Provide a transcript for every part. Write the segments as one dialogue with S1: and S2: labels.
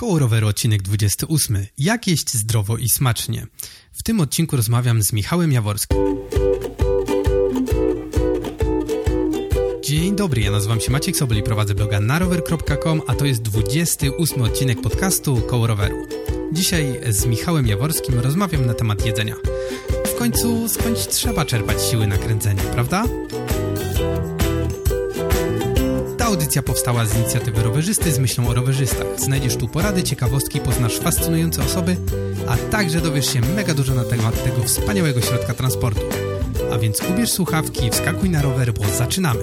S1: Koło roweru odcinek 28. Jak jeść zdrowo i smacznie? W tym odcinku rozmawiam z Michałem Jaworskim. Dzień dobry, ja nazywam się Maciek Sobel i prowadzę bloga narower.com, a to jest 28 odcinek podcastu Koło roweru. Dzisiaj z Michałem Jaworskim rozmawiam na temat jedzenia. W końcu skądś trzeba czerpać siły na kręcenie, prawda? Audycja powstała z inicjatywy rowerzysty z myślą o rowerzystach. Znajdziesz tu porady, ciekawostki, poznasz fascynujące osoby, a także dowiesz się mega dużo na temat tego wspaniałego środka transportu. A więc ubierz słuchawki i wskakuj na rower, bo zaczynamy!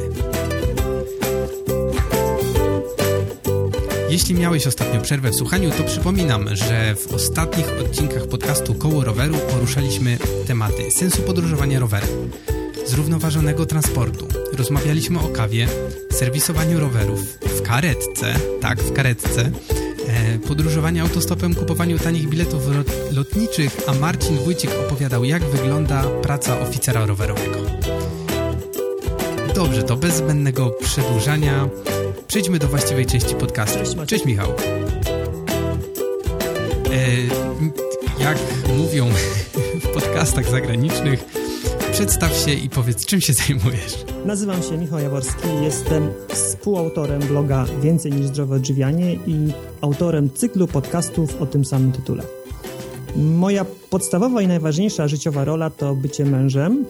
S1: Jeśli miałeś ostatnio przerwę w słuchaniu, to przypominam, że w ostatnich odcinkach podcastu Koło Roweru poruszaliśmy tematy sensu podróżowania rowerem, zrównoważonego transportu. Rozmawialiśmy o kawie, serwisowaniu rowerów w karetce, tak, w karetce, e, podróżowaniu autostopem, kupowaniu tanich biletów lotniczych, a Marcin Wójcik opowiadał, jak wygląda praca oficera rowerowego. Dobrze, to bez zbędnego przedłużania przejdźmy do właściwej części podcastu.
S2: Cześć,
S1: Michał. E, jak mówią w podcastach zagranicznych, Przedstaw się i powiedz, czym się zajmujesz.
S2: Nazywam się Michał Jaworski, jestem współautorem bloga Więcej niż zdrowe odżywianie i autorem cyklu podcastów o tym samym tytule. Moja podstawowa i najważniejsza życiowa rola to bycie mężem.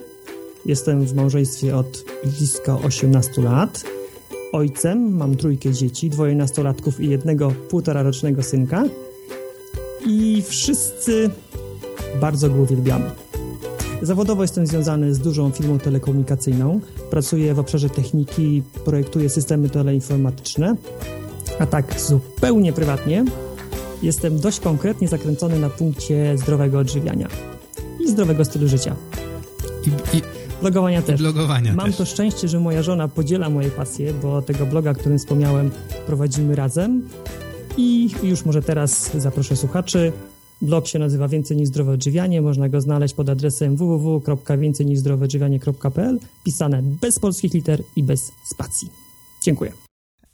S2: Jestem w małżeństwie od blisko 18 lat. Ojcem, mam trójkę dzieci, dwoje nastolatków i jednego półtora rocznego synka. I wszyscy bardzo go uwielbiamy. Zawodowo jestem związany z dużą firmą telekomunikacyjną. Pracuję w obszarze techniki, projektuję systemy teleinformatyczne. A tak zupełnie prywatnie jestem dość konkretnie zakręcony na punkcie zdrowego odżywiania i zdrowego stylu życia.
S1: I, i
S2: blogowania też.
S1: blogowania
S2: Mam
S1: też.
S2: to szczęście, że moja żona podziela moje pasje, bo tego bloga, o którym wspomniałem, prowadzimy razem. I już może teraz zaproszę słuchaczy Blog się nazywa Więcej niż zdrowe odżywianie. Można go znaleźć pod adresem www.więcejniżzdroweodżywianie.pl pisane bez polskich liter i bez spacji. Dziękuję.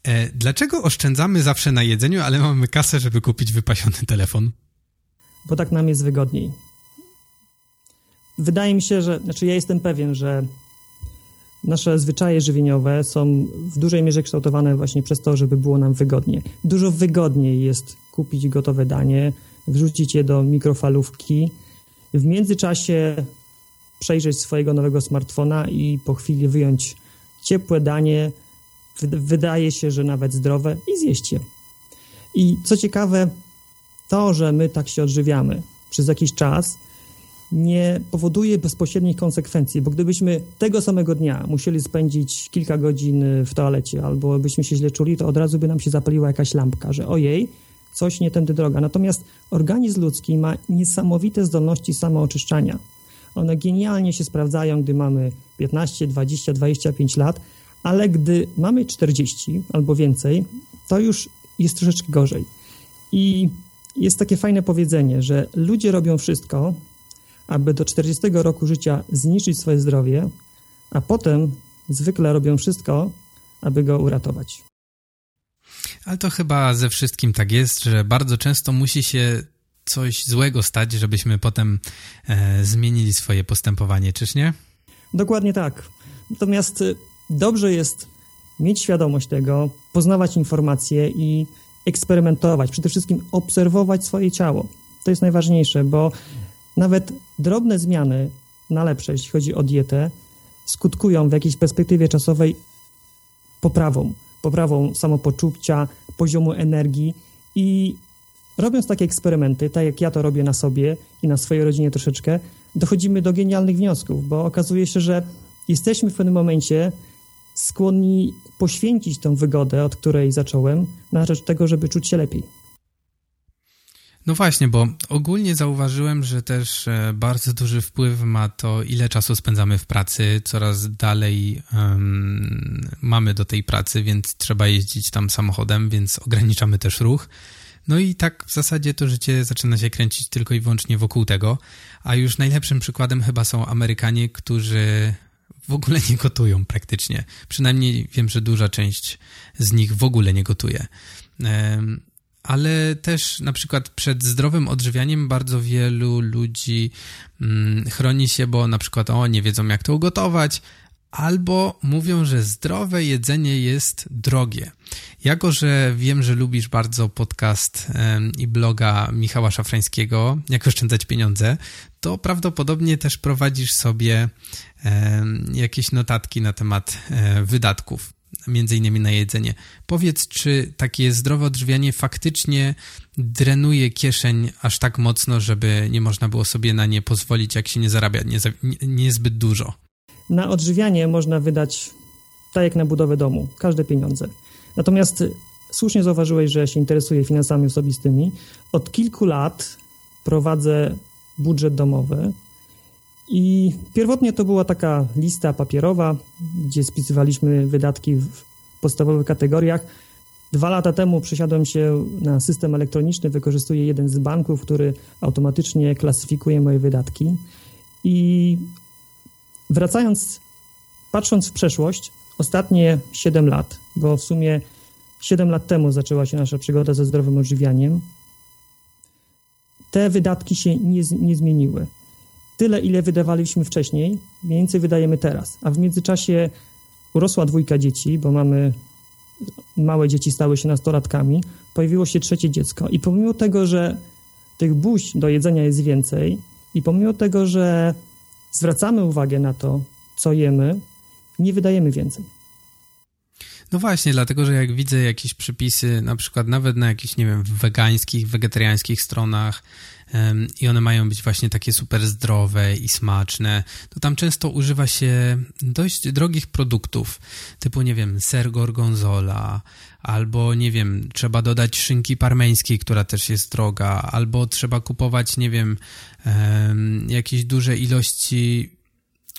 S1: E, dlaczego oszczędzamy zawsze na jedzeniu, ale mamy kasę, żeby kupić wypasiony telefon?
S2: Bo tak nam jest wygodniej. Wydaje mi się, że, znaczy ja jestem pewien, że nasze zwyczaje żywieniowe są w dużej mierze kształtowane właśnie przez to, żeby było nam wygodnie. Dużo wygodniej jest kupić gotowe danie, wrzucić je do mikrofalówki, w międzyczasie przejrzeć swojego nowego smartfona i po chwili wyjąć ciepłe danie, wydaje się, że nawet zdrowe i zjeść je. I co ciekawe, to, że my tak się odżywiamy przez jakiś czas, nie powoduje bezpośrednich konsekwencji, bo gdybyśmy tego samego dnia musieli spędzić kilka godzin w toalecie albo byśmy się źle czuli, to od razu by nam się zapaliła jakaś lampka, że ojej, coś nie tędy droga. Natomiast organizm ludzki ma niesamowite zdolności samooczyszczania. One genialnie się sprawdzają, gdy mamy 15, 20, 25 lat, ale gdy mamy 40 albo więcej, to już jest troszeczkę gorzej. I jest takie fajne powiedzenie, że ludzie robią wszystko, aby do 40 roku życia zniszczyć swoje zdrowie, a potem zwykle robią wszystko, aby go uratować.
S1: Ale to chyba ze wszystkim tak jest, że bardzo często musi się coś złego stać, żebyśmy potem e, zmienili swoje postępowanie, czyż nie?
S2: Dokładnie tak. Natomiast y, dobrze jest mieć świadomość tego, poznawać informacje i eksperymentować, przede wszystkim obserwować swoje ciało. To jest najważniejsze, bo nawet drobne zmiany na lepsze, jeśli chodzi o dietę, skutkują w jakiejś perspektywie czasowej poprawą poprawą samopoczucia, poziomu energii i robiąc takie eksperymenty, tak jak ja to robię na sobie i na swojej rodzinie troszeczkę, dochodzimy do genialnych wniosków, bo okazuje się, że jesteśmy w pewnym momencie skłonni poświęcić tą wygodę, od której zacząłem, na rzecz tego, żeby czuć się lepiej.
S1: No właśnie, bo ogólnie zauważyłem, że też e, bardzo duży wpływ ma to, ile czasu spędzamy w pracy. Coraz dalej um, mamy do tej pracy, więc trzeba jeździć tam samochodem, więc ograniczamy też ruch. No i tak w zasadzie to życie zaczyna się kręcić tylko i wyłącznie wokół tego. A już najlepszym przykładem chyba są Amerykanie, którzy w ogóle nie gotują praktycznie. Przynajmniej wiem, że duża część z nich w ogóle nie gotuje. Ale też na przykład przed zdrowym odżywianiem bardzo wielu ludzi mm, chroni się, bo na przykład o, nie wiedzą jak to ugotować, albo mówią, że zdrowe jedzenie jest drogie. Jako, że wiem, że lubisz bardzo podcast i bloga Michała Szafrańskiego, jak oszczędzać pieniądze, to prawdopodobnie też prowadzisz sobie jakieś notatki na temat e, wydatków, między innymi na jedzenie. Powiedz, czy takie zdrowe odżywianie faktycznie drenuje kieszeń aż tak mocno, żeby nie można było sobie na nie pozwolić, jak się nie zarabia nie, niezbyt dużo?
S2: Na odżywianie można wydać tak jak na budowę domu, każde pieniądze. Natomiast słusznie zauważyłeś, że się interesuję finansami osobistymi. Od kilku lat prowadzę budżet domowy i pierwotnie to była taka lista papierowa, gdzie spisywaliśmy wydatki w podstawowych kategoriach. Dwa lata temu przesiadłem się na system elektroniczny, wykorzystuję jeden z banków, który automatycznie klasyfikuje moje wydatki. I wracając, patrząc w przeszłość, ostatnie 7 lat, bo w sumie 7 lat temu zaczęła się nasza przygoda ze zdrowym odżywianiem, te wydatki się nie, nie zmieniły. Tyle, ile wydawaliśmy wcześniej, mniej więcej wydajemy teraz. A w międzyczasie urosła dwójka dzieci, bo mamy małe dzieci stały się nastolatkami, pojawiło się trzecie dziecko. I pomimo tego, że tych buź do jedzenia jest więcej, i pomimo tego, że zwracamy uwagę na to, co jemy, nie wydajemy więcej.
S1: No właśnie, dlatego że jak widzę jakieś przepisy, na przykład nawet na jakichś, nie wiem, wegańskich, wegetariańskich stronach i one mają być właśnie takie super zdrowe i smaczne, to tam często używa się dość drogich produktów, typu, nie wiem, ser gorgonzola, albo, nie wiem, trzeba dodać szynki parmeńskiej, która też jest droga, albo trzeba kupować, nie wiem, jakieś duże ilości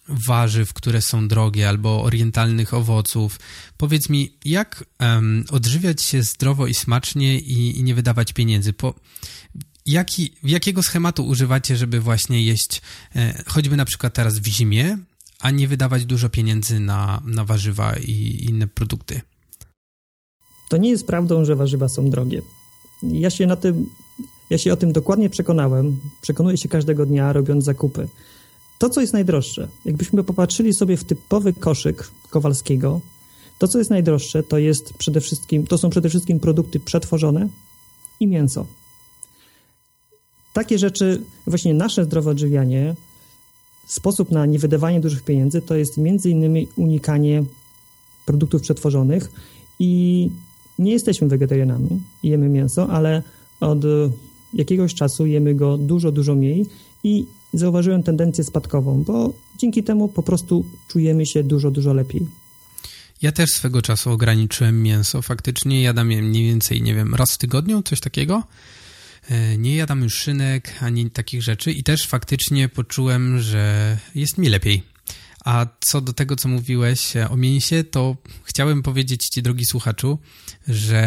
S1: warzyw, które są drogie, albo orientalnych owoców. Powiedz mi, jak um, odżywiać się zdrowo i smacznie i, i nie wydawać pieniędzy? Po, jaki, jakiego schematu używacie, żeby właśnie jeść, e, choćby na przykład teraz w zimie, a nie wydawać dużo pieniędzy na, na warzywa i inne produkty?
S2: To nie jest prawdą, że warzywa są drogie. Ja się na tym, ja się o tym dokładnie przekonałem. Przekonuję się każdego dnia, robiąc zakupy to, co jest najdroższe, jakbyśmy popatrzyli sobie w typowy koszyk Kowalskiego, to, co jest najdroższe, to jest przede wszystkim, to są przede wszystkim produkty przetworzone i mięso. Takie rzeczy, właśnie nasze zdrowe odżywianie, sposób na niewydawanie dużych pieniędzy, to jest między innymi unikanie produktów przetworzonych i nie jesteśmy wegetarianami, jemy mięso, ale od jakiegoś czasu jemy go dużo, dużo mniej i zauważyłem tendencję spadkową, bo dzięki temu po prostu czujemy się dużo, dużo lepiej.
S1: Ja też swego czasu ograniczyłem mięso. Faktycznie jadam je mniej więcej, nie wiem, raz w tygodniu, coś takiego. E, nie jadam już szynek ani takich rzeczy i też faktycznie poczułem, że jest mi lepiej. A co do tego, co mówiłeś o mięsie, to chciałem powiedzieć Ci, drogi słuchaczu, że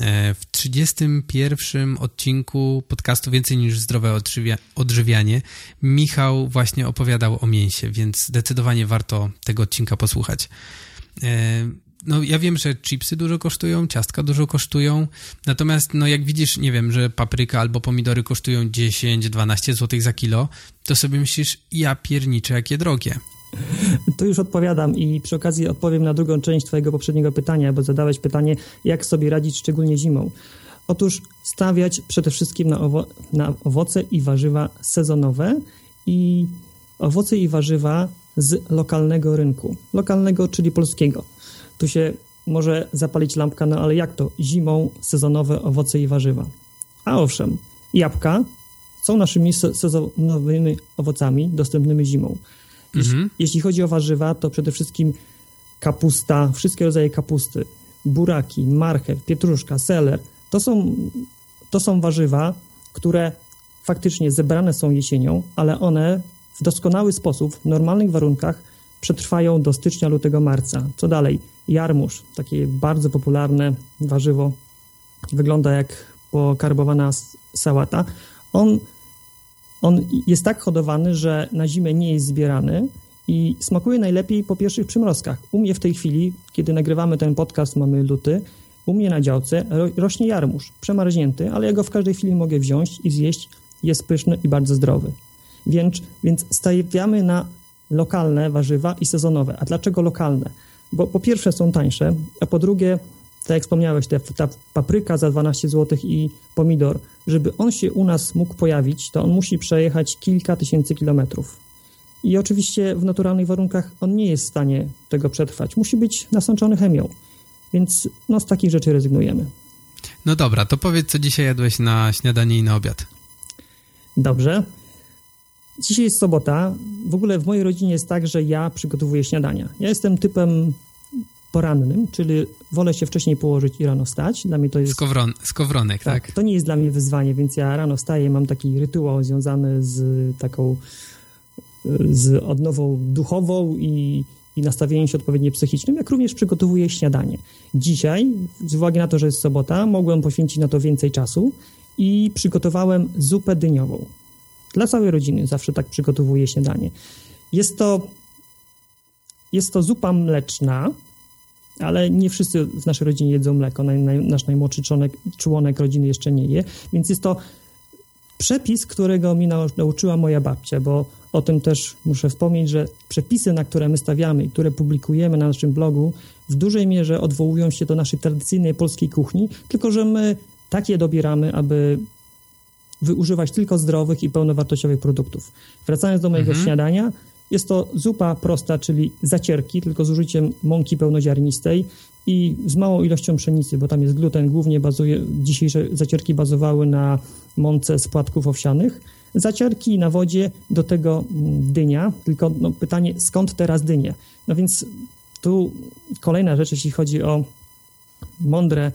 S1: e, w 31 odcinku podcastu Więcej niż zdrowe odżywia odżywianie Michał właśnie opowiadał o mięsie, więc zdecydowanie warto tego odcinka posłuchać. No ja wiem, że chipsy dużo kosztują, ciastka dużo kosztują, natomiast no jak widzisz, nie wiem, że papryka albo pomidory kosztują 10-12 zł za kilo, to sobie myślisz, ja pierniczę, jakie drogie.
S2: To już odpowiadam i przy okazji odpowiem na drugą część Twojego poprzedniego pytania, bo zadałeś pytanie, jak sobie radzić szczególnie zimą. Otóż stawiać przede wszystkim na, owo na owoce i warzywa sezonowe i owoce i warzywa z lokalnego rynku. Lokalnego, czyli polskiego. Tu się może zapalić lampka, no ale jak to? Zimą sezonowe owoce i warzywa. A owszem, jabłka są naszymi sezonowymi owocami dostępnymi zimą. Mhm. Jeśli chodzi o warzywa, to przede wszystkim kapusta, wszystkie rodzaje kapusty, buraki, marchew, pietruszka, seler. To są, to są warzywa, które faktycznie zebrane są jesienią, ale one w doskonały sposób, w normalnych warunkach przetrwają do stycznia, lutego, marca. Co dalej? Jarmuż, takie bardzo popularne warzywo, wygląda jak pokarbowana sałata. On on jest tak hodowany, że na zimę nie jest zbierany i smakuje najlepiej po pierwszych przymrozkach. U mnie w tej chwili, kiedy nagrywamy ten podcast, mamy luty, U mnie na działce rośnie jarmuż, przemarznięty, ale ja go w każdej chwili mogę wziąć i zjeść. Jest pyszny i bardzo zdrowy. Więc, więc stawiamy na lokalne warzywa i sezonowe. A dlaczego lokalne? Bo po pierwsze są tańsze, a po drugie, tak jak wspomniałeś, te, ta papryka za 12 zł i pomidor, żeby on się u nas mógł pojawić, to on musi przejechać kilka tysięcy kilometrów. I oczywiście w naturalnych warunkach on nie jest w stanie tego przetrwać. Musi być nasączony chemią. Więc no, z takich rzeczy rezygnujemy.
S1: No dobra, to powiedz, co dzisiaj jadłeś na śniadanie i na obiad.
S2: Dobrze. Dzisiaj jest sobota. W ogóle w mojej rodzinie jest tak, że ja przygotowuję śniadania. Ja jestem typem porannym, czyli wolę się wcześniej położyć i rano wstać. Dla mnie to jest...
S1: Skowron, skowronek, tak, tak?
S2: To nie jest dla mnie wyzwanie, więc ja rano wstaję, mam taki rytuał związany z taką z odnową duchową i, i nastawieniem się odpowiednio psychicznym, jak również przygotowuję śniadanie. Dzisiaj, z uwagi na to, że jest sobota, mogłem poświęcić na to więcej czasu i przygotowałem zupę dyniową. Dla całej rodziny zawsze tak przygotowuję śniadanie. Jest to, jest to zupa mleczna, ale nie wszyscy w naszej rodzinie jedzą mleko. Naj, naj, nasz najmłodszy członek, członek rodziny jeszcze nie je, więc jest to przepis, którego mi nauczyła moja babcia, bo o tym też muszę wspomnieć, że przepisy, na które my stawiamy i które publikujemy na naszym blogu, w dużej mierze odwołują się do naszej tradycyjnej polskiej kuchni, tylko że my tak je dobieramy, aby wyużywać tylko zdrowych i pełnowartościowych produktów. Wracając do mojego mhm. śniadania, jest to zupa prosta, czyli zacierki, tylko z użyciem mąki pełnoziarnistej i z małą ilością pszenicy, bo tam jest gluten. Głównie bazuje, dzisiejsze zacierki bazowały na mące z płatków owsianych. Zacierki na wodzie, do tego mm, dynia. Tylko no, pytanie, skąd teraz dynie? No więc tu kolejna rzecz, jeśli chodzi o mądre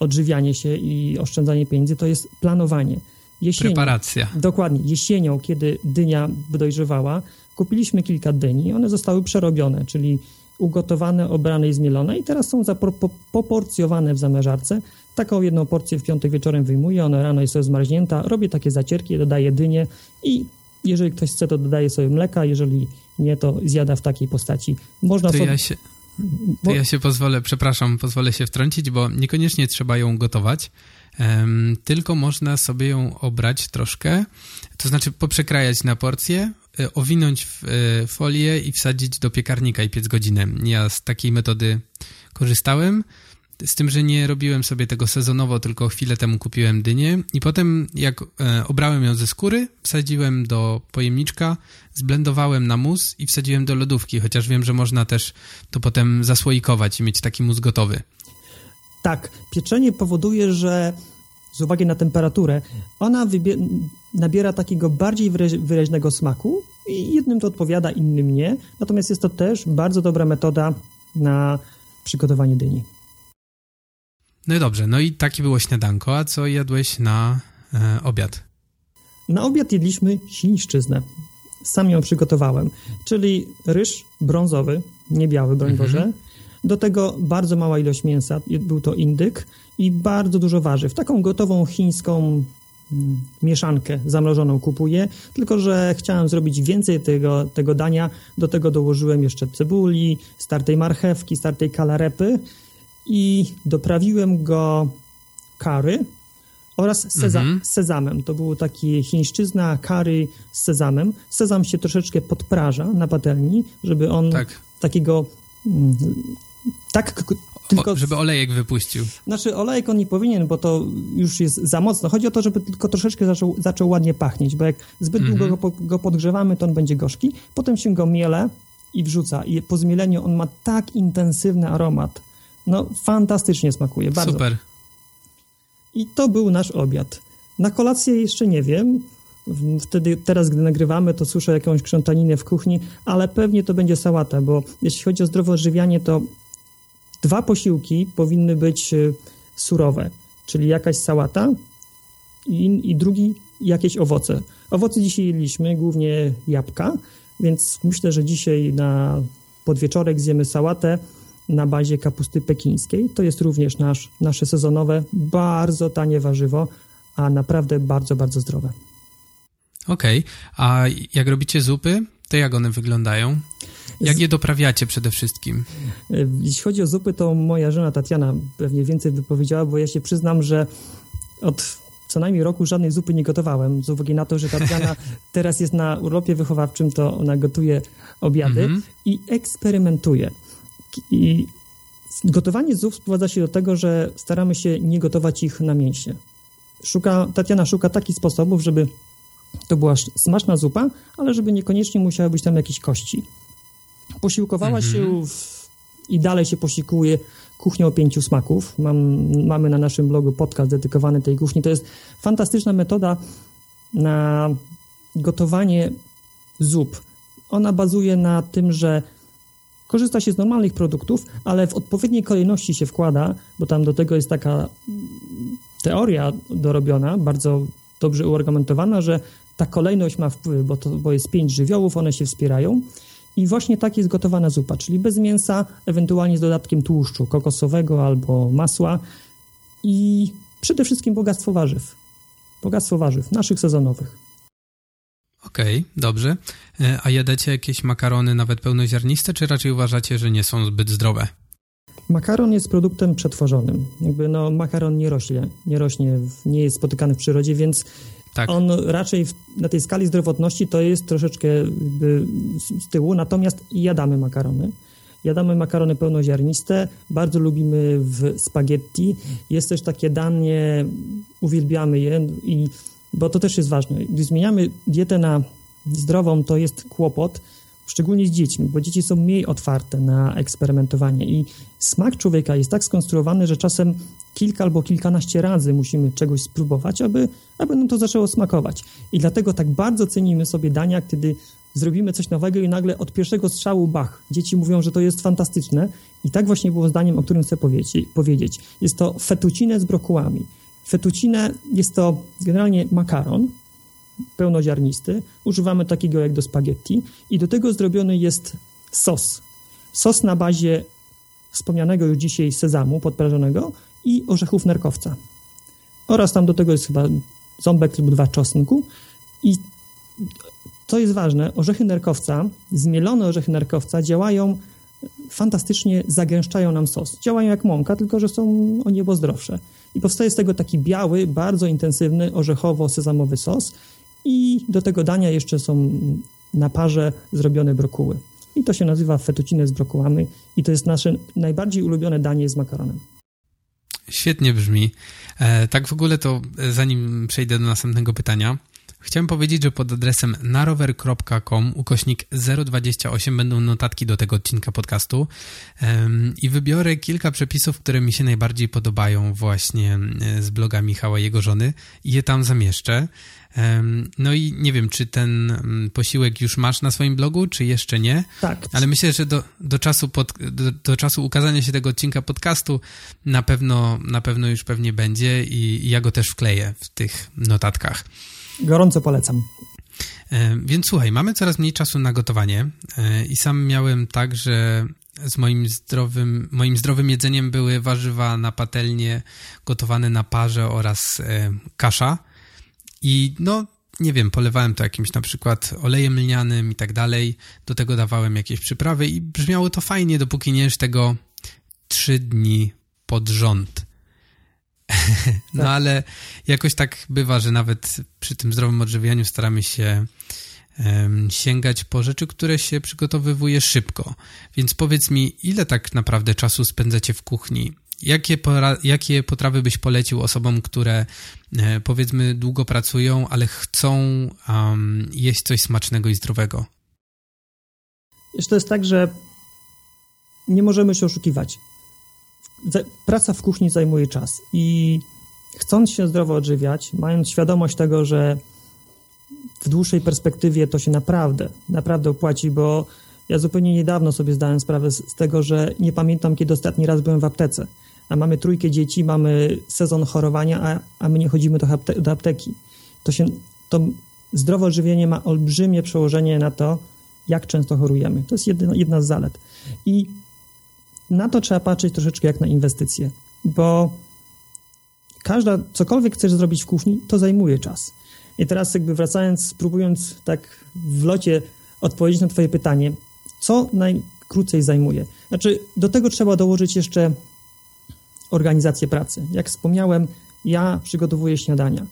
S2: odżywianie się i oszczędzanie pieniędzy, to jest planowanie.
S1: Jesienią, Preparacja.
S2: Dokładnie. Jesienią, kiedy dynia dojrzewała, kupiliśmy kilka dyni, one zostały przerobione, czyli ugotowane, obrane i zmielone i teraz są poporcjowane w zamierzarce. Taką jedną porcję w piątek wieczorem wyjmuję, ona rano jest sobie zmarznięta, robię takie zacierki, dodaję dynię i jeżeli ktoś chce, to dodaje sobie mleka, jeżeli nie, to zjada w takiej postaci.
S1: Można to sobie... Ja się... To ja się pozwolę, przepraszam, pozwolę się wtrącić, bo niekoniecznie trzeba ją gotować, tylko można sobie ją obrać troszkę, to znaczy poprzekrajać na porcje, E, owinąć w e, folię i wsadzić do piekarnika i piec godzinę. Ja z takiej metody korzystałem, z tym, że nie robiłem sobie tego sezonowo, tylko chwilę temu kupiłem dynię i potem jak e, obrałem ją ze skóry, wsadziłem do pojemniczka, zblendowałem na mus i wsadziłem do lodówki, chociaż wiem, że można też to potem zasłoikować i mieć taki mus gotowy.
S2: Tak, pieczenie powoduje, że z uwagi na temperaturę, ona nabiera takiego bardziej wyraźnego smaku i jednym to odpowiada, innym nie. Natomiast jest to też bardzo dobra metoda na przygotowanie dyni.
S1: No i dobrze, no i takie było śniadanko, a co jadłeś na e, obiad?
S2: Na obiad jedliśmy sińszczyznę. Sam ją przygotowałem, czyli ryż brązowy, nie biały, broń mhm. Boże, do tego bardzo mała ilość mięsa, był to indyk i bardzo dużo warzyw. Taką gotową chińską mm, mieszankę zamrożoną kupuję, tylko że chciałem zrobić więcej tego, tego dania. Do tego dołożyłem jeszcze cebuli, startej marchewki, startej kalarepy i doprawiłem go curry oraz seza mhm. sezamem. To było takie chińszczyzna curry z sezamem. Sezam się troszeczkę podpraża na patelni, żeby on tak. takiego mm, tak,
S1: tylko... O, żeby olejek wypuścił.
S2: Znaczy olejek on nie powinien, bo to już jest za mocno. Chodzi o to, żeby tylko troszeczkę zaczął, zaczął ładnie pachnieć, bo jak zbyt długo mm -hmm. go, go, podgrzewamy, to on będzie gorzki. Potem się go miele i wrzuca. I po zmieleniu on ma tak intensywny aromat. No, fantastycznie smakuje, bardzo.
S1: Super.
S2: I to był nasz obiad. Na kolację jeszcze nie wiem. Wtedy, teraz, gdy nagrywamy, to słyszę jakąś krzątaninę w kuchni, ale pewnie to będzie sałata, bo jeśli chodzi o zdrowe odżywianie, to Dwa posiłki powinny być e, surowe, czyli jakaś sałata i, i drugi jakieś owoce. Owoce dzisiaj jedliśmy, głównie jabłka, więc myślę, że dzisiaj na podwieczorek zjemy sałatę na bazie kapusty pekińskiej. To jest również nasz, nasze sezonowe, bardzo tanie warzywo, a naprawdę bardzo, bardzo zdrowe.
S1: Okej, okay. a jak robicie zupy, to jak one wyglądają? Jak je doprawiacie przede wszystkim?
S2: E, jeśli chodzi o zupy, to moja żona Tatiana pewnie więcej by powiedziała, bo ja się przyznam, że od co najmniej roku żadnej zupy nie gotowałem, z uwagi na to, że Tatiana teraz jest na urlopie wychowawczym, to ona gotuje obiady mm -hmm. i eksperymentuje. I gotowanie zup sprowadza się do tego, że staramy się nie gotować ich na mięsie. Szuka, Tatiana szuka takich sposobów, żeby to była smaczna zupa, ale żeby niekoniecznie musiały być tam jakieś kości. Posiłkowała -hmm. się w, i dalej się posiłkuje kuchnią pięciu smaków. Mam, mamy na naszym blogu podcast dedykowany tej kuchni. To jest fantastyczna metoda na gotowanie zup. Ona bazuje na tym, że korzysta się z normalnych produktów, ale w odpowiedniej kolejności się wkłada, bo tam do tego jest taka teoria dorobiona, bardzo dobrze uargumentowana, że ta kolejność ma wpływ, bo, to, bo jest pięć żywiołów, one się wspierają. I właśnie tak jest gotowana zupa, czyli bez mięsa, ewentualnie z dodatkiem tłuszczu kokosowego albo masła i przede wszystkim bogactwo warzyw. Bogactwo warzyw, naszych sezonowych.
S1: Okej, okay, dobrze. E, a jadacie jakieś makarony nawet pełnoziarniste, czy raczej uważacie, że nie są zbyt zdrowe?
S2: Makaron jest produktem przetworzonym. Jakby no, makaron nie rośnie, nie rośnie, nie jest spotykany w przyrodzie, więc tak. on raczej w, na tej skali zdrowotności to jest troszeczkę z, z tyłu, natomiast jadamy makarony. Jadamy makarony pełnoziarniste, bardzo lubimy w spaghetti. Jest też takie danie, uwielbiamy je i bo to też jest ważne. Gdy zmieniamy dietę na zdrową, to jest kłopot, szczególnie z dziećmi, bo dzieci są mniej otwarte na eksperymentowanie i smak człowieka jest tak skonstruowany, że czasem kilka albo kilkanaście razy musimy czegoś spróbować, aby, aby nam to zaczęło smakować. I dlatego tak bardzo cenimy sobie dania, kiedy zrobimy coś nowego i nagle od pierwszego strzału bach. Dzieci mówią, że to jest fantastyczne i tak właśnie było zdaniem, o którym chcę powiedzieć. Jest to fettuccine z brokułami. Fettuccine jest to generalnie makaron pełnoziarnisty. Używamy takiego jak do spaghetti i do tego zrobiony jest sos. Sos na bazie wspomnianego już dzisiaj sezamu podprażonego i orzechów nerkowca. Oraz tam do tego jest chyba ząbek lub dwa czosnku i co jest ważne, orzechy nerkowca, zmielone orzechy nerkowca działają fantastycznie, zagęszczają nam sos. Działają jak mąka, tylko że są o niebo zdrowsze. I powstaje z tego taki biały, bardzo intensywny, orzechowo-sezamowy sos i do tego dania jeszcze są na parze zrobione brokuły. I to się nazywa fettuccine z brokułami i to jest nasze najbardziej ulubione danie z makaronem.
S1: Świetnie brzmi. E, tak w ogóle to e, zanim przejdę do następnego pytania, Chciałem powiedzieć, że pod adresem narower.com ukośnik 028 będą notatki do tego odcinka podcastu i wybiorę kilka przepisów, które mi się najbardziej podobają właśnie e, z bloga Michała i jego żony i je tam zamieszczę. No i nie wiem, czy ten mm, posiłek już masz na swoim blogu, czy jeszcze nie.
S2: Tak.
S1: Ale myślę, że do, do, czasu, pod, do, do czasu ukazania się tego odcinka podcastu na pewno, na pewno już pewnie będzie i, i ja go też wkleję w tych notatkach.
S2: Gorąco polecam.
S1: E, więc słuchaj, mamy coraz mniej czasu na gotowanie e, i sam miałem tak, że z moim zdrowym, moim zdrowym jedzeniem były warzywa na patelnie gotowane na parze oraz e, kasza. I no, nie wiem, polewałem to jakimś na przykład olejem lnianym i tak dalej. Do tego dawałem jakieś przyprawy i brzmiało to fajnie, dopóki nie jesz tego trzy dni pod rząd. no tak. ale jakoś tak bywa, że nawet przy tym zdrowym odżywianiu staramy się um, sięgać po rzeczy, które się przygotowywuje szybko. Więc powiedz mi, ile tak naprawdę czasu spędzacie w kuchni? Jakie, jakie potrawy byś polecił osobom, które e, powiedzmy długo pracują, ale chcą um, jeść coś smacznego i zdrowego?
S2: Wiesz, to jest tak, że nie możemy się oszukiwać praca w kuchni zajmuje czas i chcąc się zdrowo odżywiać, mając świadomość tego, że w dłuższej perspektywie to się naprawdę, naprawdę opłaci, bo ja zupełnie niedawno sobie zdałem sprawę z, z tego, że nie pamiętam, kiedy ostatni raz byłem w aptece. A mamy trójkę dzieci, mamy sezon chorowania, a, a my nie chodzimy do, apte do apteki. To, się, to zdrowe odżywienie ma olbrzymie przełożenie na to, jak często chorujemy. To jest jedna, jedna z zalet. I na to trzeba patrzeć troszeczkę jak na inwestycje, bo każda, cokolwiek chcesz zrobić w kuchni, to zajmuje czas. I teraz jakby wracając, próbując tak w locie odpowiedzieć na twoje pytanie, Co najkrócej zajmuje? Znaczy, do tego trzeba dołożyć jeszcze organizację pracy. Jak wspomniałem, ja przygotowuję śniadania.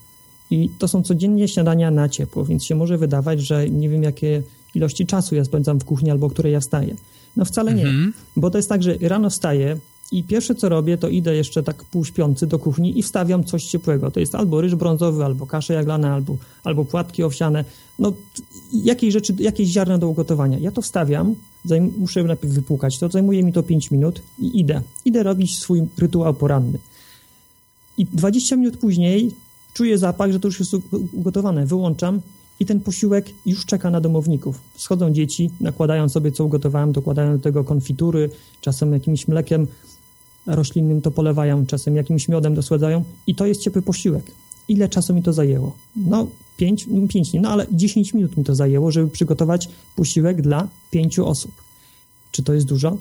S2: I to są codziennie śniadania na ciepło, więc się może wydawać, że nie wiem, jakie ilości czasu ja spędzam w kuchni albo której ja wstaję. No wcale nie, mhm. bo to jest tak, że rano wstaję i pierwsze co robię, to idę jeszcze tak półśpiący do kuchni i wstawiam coś ciepłego. To jest albo ryż brązowy, albo kasze jaglane, albo, albo płatki owsiane. No jakieś rzeczy, jakieś ziarna do ugotowania. Ja to wstawiam, muszę najpierw wypłukać to, zajmuje mi to 5 minut i idę. Idę robić swój rytuał poranny. I 20 minut później czuję zapach, że to już jest ugotowane. Wyłączam i ten posiłek już czeka na domowników. Schodzą dzieci, nakładają sobie, co ugotowałem, dokładają do tego konfitury, czasem jakimś mlekiem roślinnym to polewają, czasem jakimś miodem dosładzają i to jest ciepły posiłek. Ile czasu mi to zajęło? No, 5, 5 nie, no ale 10 minut mi to zajęło, żeby przygotować posiłek dla pięciu osób. Czy to jest dużo?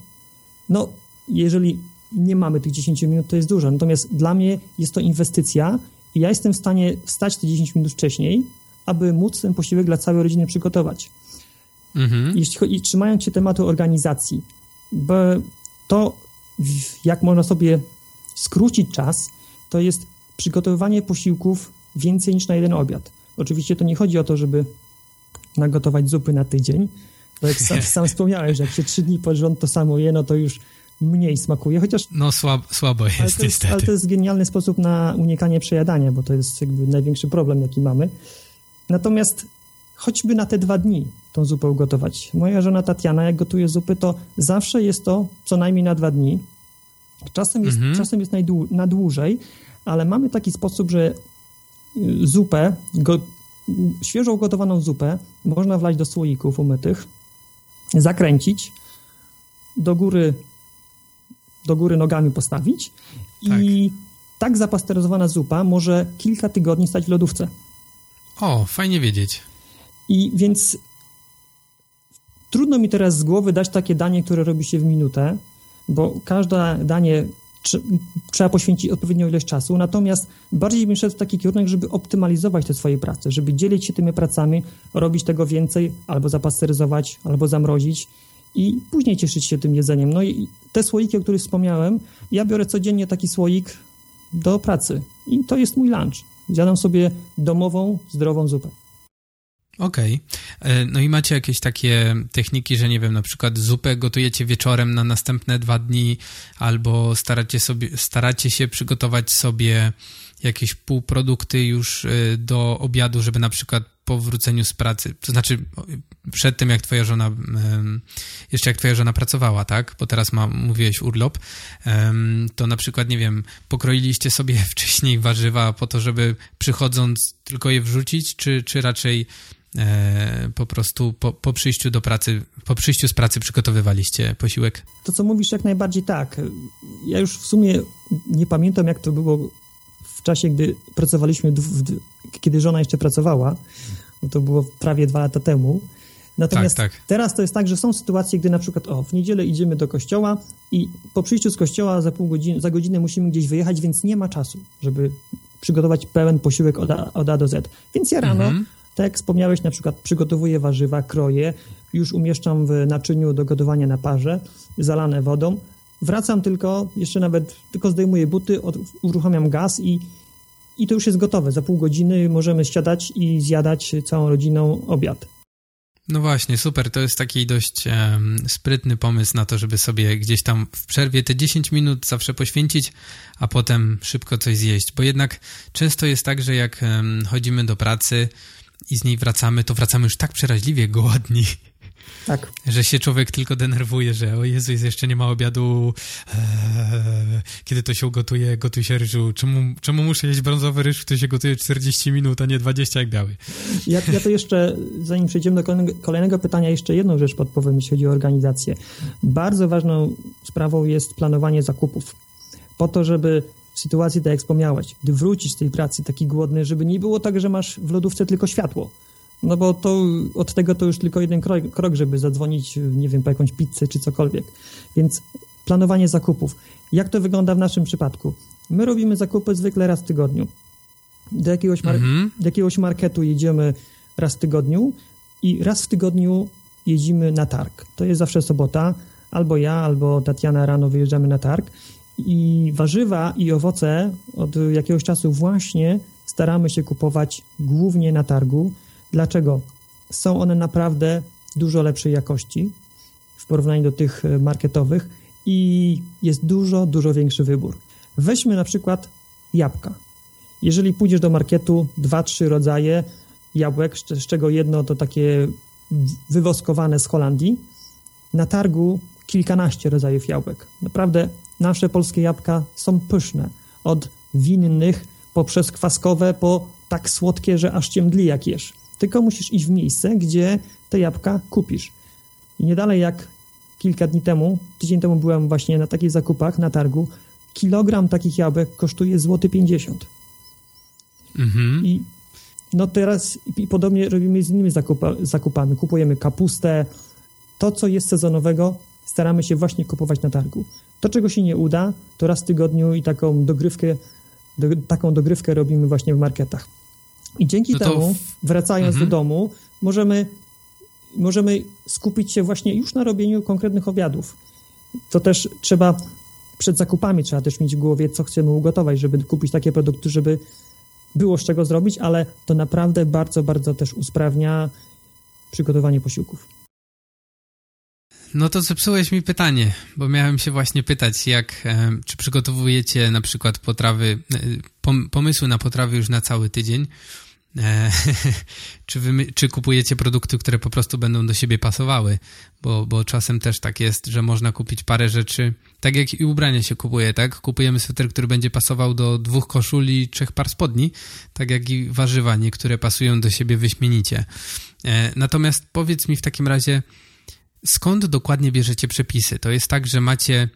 S2: No, jeżeli nie mamy tych 10 minut, to jest dużo. Natomiast dla mnie jest to inwestycja i ja jestem w stanie wstać te 10 minut wcześniej, aby móc ten posiłek dla całej rodziny przygotować. Mhm. Jeśli chodzi, trzymając się tematu organizacji, bo to, jak można sobie skrócić czas, to jest przygotowywanie posiłków więcej niż na jeden obiad. Oczywiście to nie chodzi o to, żeby nagotować zupy na tydzień, bo jak sam, sam wspomniałeś, że jak się trzy dni pod rząd to samo je, no to już mniej smakuje, chociaż...
S1: No słab, słabo jest, ale
S2: to jest
S1: Ale
S2: to jest genialny sposób na unikanie przejadania, bo to jest jakby największy problem, jaki mamy. Natomiast choćby na te dwa dni tą zupę ugotować. Moja żona Tatiana, jak gotuje zupy, to zawsze jest to co najmniej na dwa dni. Czasem jest, mhm. czasem jest najdłu, na dłużej, ale mamy taki sposób, że y, zupę, go, świeżo ugotowaną zupę można wlać do słoików umytych, zakręcić, do góry, do góry nogami postawić tak. i tak zapasteryzowana zupa może kilka tygodni stać w lodówce.
S1: O, fajnie wiedzieć.
S2: I więc trudno mi teraz z głowy dać takie danie, które robi się w minutę, bo każde danie trzeba poświęcić odpowiednią ilość czasu, natomiast bardziej bym szedł w taki kierunek, żeby optymalizować te swoje prace, żeby dzielić się tymi pracami, robić tego więcej, albo zapasteryzować, albo zamrozić i później cieszyć się tym jedzeniem. No i te słoiki, o których wspomniałem, ja biorę codziennie taki słoik do pracy i to jest mój lunch. Zjadam sobie domową, zdrową zupę.
S1: Okej. Okay. No i macie jakieś takie techniki, że nie wiem, na przykład zupę gotujecie wieczorem na następne dwa dni, albo staracie, sobie, staracie się przygotować sobie jakieś półprodukty już y, do obiadu, żeby na przykład po wróceniu z pracy, to znaczy przed tym, jak twoja żona, jeszcze jak twoja żona pracowała, tak? Bo teraz ma, mówiłeś urlop, to na przykład, nie wiem, pokroiliście sobie wcześniej warzywa po to, żeby przychodząc tylko je wrzucić, czy, czy raczej e, po prostu po, po przyjściu do pracy, po przyjściu z pracy przygotowywaliście posiłek?
S2: To, co mówisz, jak najbardziej tak. Ja już w sumie nie pamiętam, jak to było w czasie, gdy pracowaliśmy, kiedy żona jeszcze pracowała, to było prawie dwa lata temu. Natomiast tak, tak. teraz to jest tak, że są sytuacje, gdy na przykład o, w niedzielę idziemy do kościoła i po przyjściu z kościoła za pół godziny, za godzinę musimy gdzieś wyjechać, więc nie ma czasu, żeby przygotować pełen posiłek od A, od A do Z. Więc ja rano, mhm. tak jak wspomniałeś, na przykład przygotowuję warzywa, kroję, już umieszczam w naczyniu do gotowania na parze, zalane wodą, Wracam tylko, jeszcze nawet tylko zdejmuję buty, od, uruchamiam gaz i, i to już jest gotowe. Za pół godziny możemy siadać i zjadać całą rodziną obiad.
S1: No właśnie, super. To jest taki dość um, sprytny pomysł na to, żeby sobie gdzieś tam w przerwie te 10 minut zawsze poświęcić, a potem szybko coś zjeść. Bo jednak często jest tak, że jak um, chodzimy do pracy i z niej wracamy, to wracamy już tak przeraźliwie głodni,
S2: tak.
S1: Że się człowiek tylko denerwuje, że o Jezu, jeszcze nie ma obiadu, eee, kiedy to się ugotuje, gotuj się ryżu. Czemu, czemu muszę jeść brązowy ryż, który się gotuje 40 minut, a nie 20 jak biały?
S2: Ja, ja to jeszcze, zanim przejdziemy do kolejnego, kolejnego pytania, jeszcze jedną rzecz podpowiem, jeśli chodzi o organizację. Bardzo ważną sprawą jest planowanie zakupów. Po to, żeby w sytuacji, tak jak wspomniałeś, gdy wrócisz z tej pracy taki głodny, żeby nie było tak, że masz w lodówce tylko światło no bo to od tego to już tylko jeden krok, krok, żeby zadzwonić, nie wiem, po jakąś pizzę czy cokolwiek. Więc planowanie zakupów. Jak to wygląda w naszym przypadku? My robimy zakupy zwykle raz w tygodniu. Do jakiegoś, mar- mhm. do jakiegoś marketu jedziemy raz w tygodniu i raz w tygodniu jedziemy na targ. To jest zawsze sobota, albo ja, albo Tatiana rano wyjeżdżamy na targ i warzywa i owoce od jakiegoś czasu właśnie staramy się kupować głównie na targu. Dlaczego? Są one naprawdę dużo lepszej jakości w porównaniu do tych marketowych i jest dużo, dużo większy wybór. Weźmy na przykład jabłka. Jeżeli pójdziesz do marketu, dwa, trzy rodzaje jabłek, z czego jedno to takie wywoskowane z Holandii, na targu kilkanaście rodzajów jabłek. Naprawdę nasze polskie jabłka są pyszne. Od winnych poprzez kwaskowe po tak słodkie, że aż cię mdli jak jesz. Tylko musisz iść w miejsce, gdzie te jabłka kupisz. I nie dalej jak kilka dni temu, tydzień temu byłem właśnie na takich zakupach na targu, kilogram takich jabłek kosztuje złoty 50. Mhm. I no teraz i podobnie robimy z innymi zakupa, zakupami. Kupujemy kapustę. To, co jest sezonowego, staramy się właśnie kupować na targu. To, czego się nie uda, to raz w tygodniu i taką dogrywkę, do, taką dogrywkę robimy właśnie w marketach. I dzięki no temu, wracając mhm. do domu, możemy, możemy skupić się właśnie już na robieniu konkretnych obiadów. To też trzeba przed zakupami trzeba też mieć w głowie, co chcemy ugotować, żeby kupić takie produkty, żeby było z czego zrobić, ale to naprawdę bardzo, bardzo też usprawnia przygotowanie posiłków.
S1: No to zepsułeś mi pytanie, bo miałem się właśnie pytać, jak, e, czy przygotowujecie na przykład potrawy, e, pomysły na potrawy już na cały tydzień, E, czy, wy, czy kupujecie produkty, które po prostu będą do siebie pasowały, bo, bo czasem też tak jest, że można kupić parę rzeczy, tak jak i ubrania się kupuje, tak? Kupujemy sweter, który będzie pasował do dwóch koszuli i trzech par spodni, tak jak i warzywa, niektóre pasują do siebie wyśmienicie. E, natomiast powiedz mi w takim razie, skąd dokładnie bierzecie przepisy? To jest tak, że macie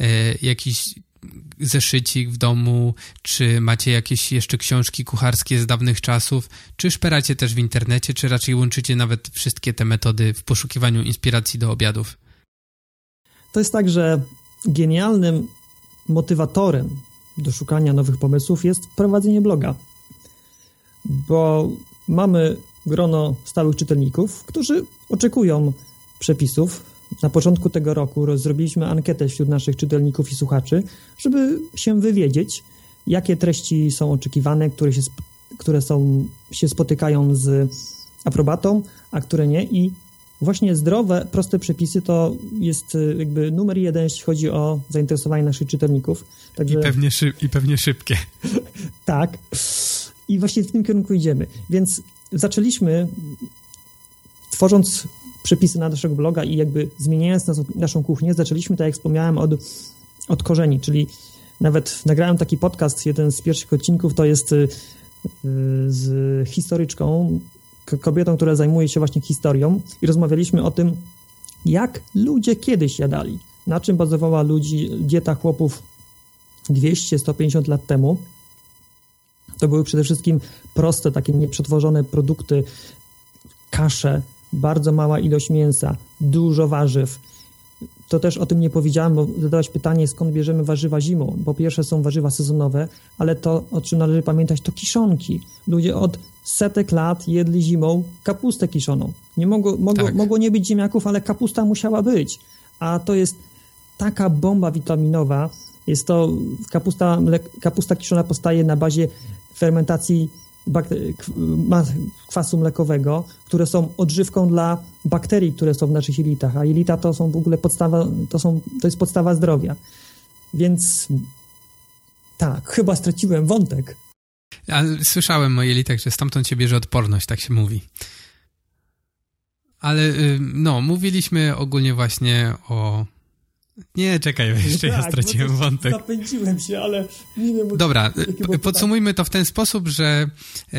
S1: e, jakiś zeszycik w domu, czy macie jakieś jeszcze książki kucharskie z dawnych czasów, czy szperacie też w internecie, czy raczej łączycie nawet wszystkie te metody w poszukiwaniu inspiracji do obiadów?
S2: To jest tak, że genialnym motywatorem do szukania nowych pomysłów jest prowadzenie bloga, bo mamy grono stałych czytelników, którzy oczekują przepisów, na początku tego roku zrobiliśmy ankietę wśród naszych czytelników i słuchaczy, żeby się wywiedzieć, jakie treści są oczekiwane, które się, które są, się spotykają z aprobatą, a które nie. I właśnie zdrowe, proste przepisy to jest y, jakby numer jeden, jeśli chodzi o zainteresowanie naszych czytelników.
S1: Także... I, pewnie szyb, I pewnie szybkie.
S2: tak. I właśnie w tym kierunku idziemy. Więc zaczęliśmy, tworząc przepisy na naszego bloga i jakby zmieniając nas, naszą kuchnię, zaczęliśmy, tak jak wspomniałem, od, od korzeni, czyli nawet nagrałem taki podcast, jeden z pierwszych odcinków to jest y, z historyczką, kobietą, która zajmuje się właśnie historią i rozmawialiśmy o tym, jak ludzie kiedyś jadali, na czym bazowała ludzi, dieta chłopów 200-150 lat temu. To były przede wszystkim proste, takie nieprzetworzone produkty, kasze, bardzo mała ilość mięsa, dużo warzyw. To też o tym nie powiedziałem, bo zadałeś pytanie, skąd bierzemy warzywa zimą. Po pierwsze są warzywa sezonowe, ale to, o czym należy pamiętać, to kiszonki. Ludzie od setek lat jedli zimą kapustę kiszoną. Nie mogło, mogło, tak. mogło nie być ziemniaków, ale kapusta musiała być. A to jest taka bomba witaminowa. Jest to kapusta, kapusta kiszona powstaje na bazie fermentacji kwasu mlekowego, które są odżywką dla bakterii, które są w naszych jelitach, a jelita to są w ogóle podstawa, to, są, to jest podstawa zdrowia. Więc tak, chyba straciłem wątek.
S1: Słyszałem o jelitach, że stamtąd się bierze odporność, tak się mówi. Ale y, no, mówiliśmy ogólnie właśnie o nie, czekaj, jeszcze tak, ja straciłem wątek.
S2: Zapędziłem się, ale nie wiem.
S1: Dobra, podsumujmy to w ten sposób, że e,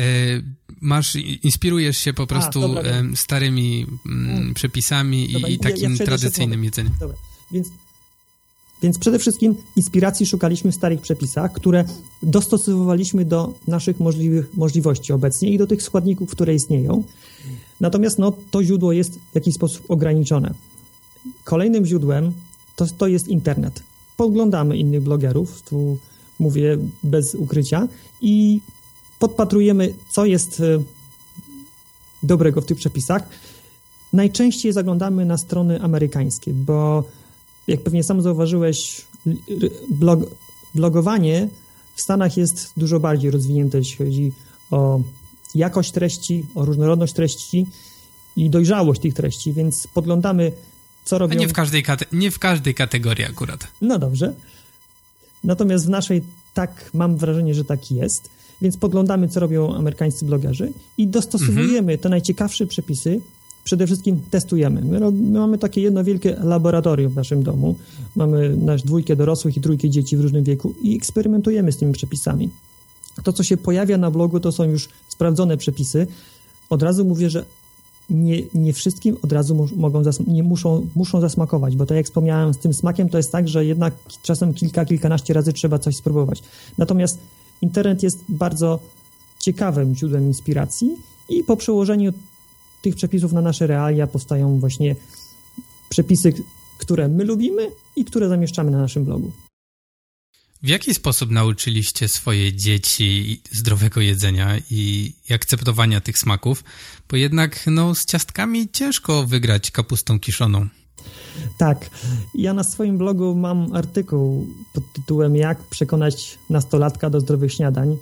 S1: masz, inspirujesz się po prostu A, dobra, e, starymi m, mm, przepisami dobra, i, i, takim ja, ja tradycyjnym jedzeniem. Dobra,
S2: więc, więc przede wszystkim inspiracji szukaliśmy w starych przepisach, które dostosowywaliśmy do naszych możliwych możliwości obecnie i do tych składników, które istnieją. Natomiast no, to źródło jest w jakiś sposób ograniczone. Kolejnym źródłem to, to jest internet. Podglądamy innych blogerów, tu mówię bez ukrycia, i podpatrujemy, co jest e, dobrego w tych przepisach. najczęściej zaglądamy na strony amerykańskie, bo jak pewnie sam zauważyłeś, blog, blogowanie w Stanach jest dużo bardziej rozwinięte, jeśli chodzi o jakość treści, o różnorodność treści i dojrzałość tych treści, więc podglądamy, co robią...
S1: Nie w każdej, nie w każdej kategorii akurat.
S2: No dobrze. Natomiast w naszej tak mam wrażenie, że tak jest, więc podglądamy, co robią amerykańscy blogerzy i dostosowujemy mhm. te najciekawsze przepisy przede wszystkim testujemy. My, my, mamy takie jedno wielkie laboratorium w naszym domu. Mamy nasz dwójkę dorosłych i trójkę dzieci w różnym wieku i eksperymentujemy z tymi przepisami. To, co się pojawia na blogu, to są już sprawdzone przepisy. Od razu mówię, że nie, nie wszystkim od razu mogą nie muszą, muszą zasmakować, bo tak jak wspomniałem, z tym smakiem to jest tak, że jednak czasem kilka, kilkanaście razy trzeba coś spróbować. Natomiast internet jest bardzo ciekawym źródłem inspiracji i po przełożeniu tych przepisów na nasze realia powstają właśnie przepisy, które my lubimy i które zamieszczamy na naszym blogu.
S1: W jaki sposób nauczyliście swoje dzieci zdrowego jedzenia i akceptowania tych smaków? Bo jednak no, z ciastkami ciężko wygrać kapustą kiszoną.
S2: Tak. Ja na swoim blogu mam artykuł pod tytułem Jak przekonać nastolatka do zdrowych śniadań.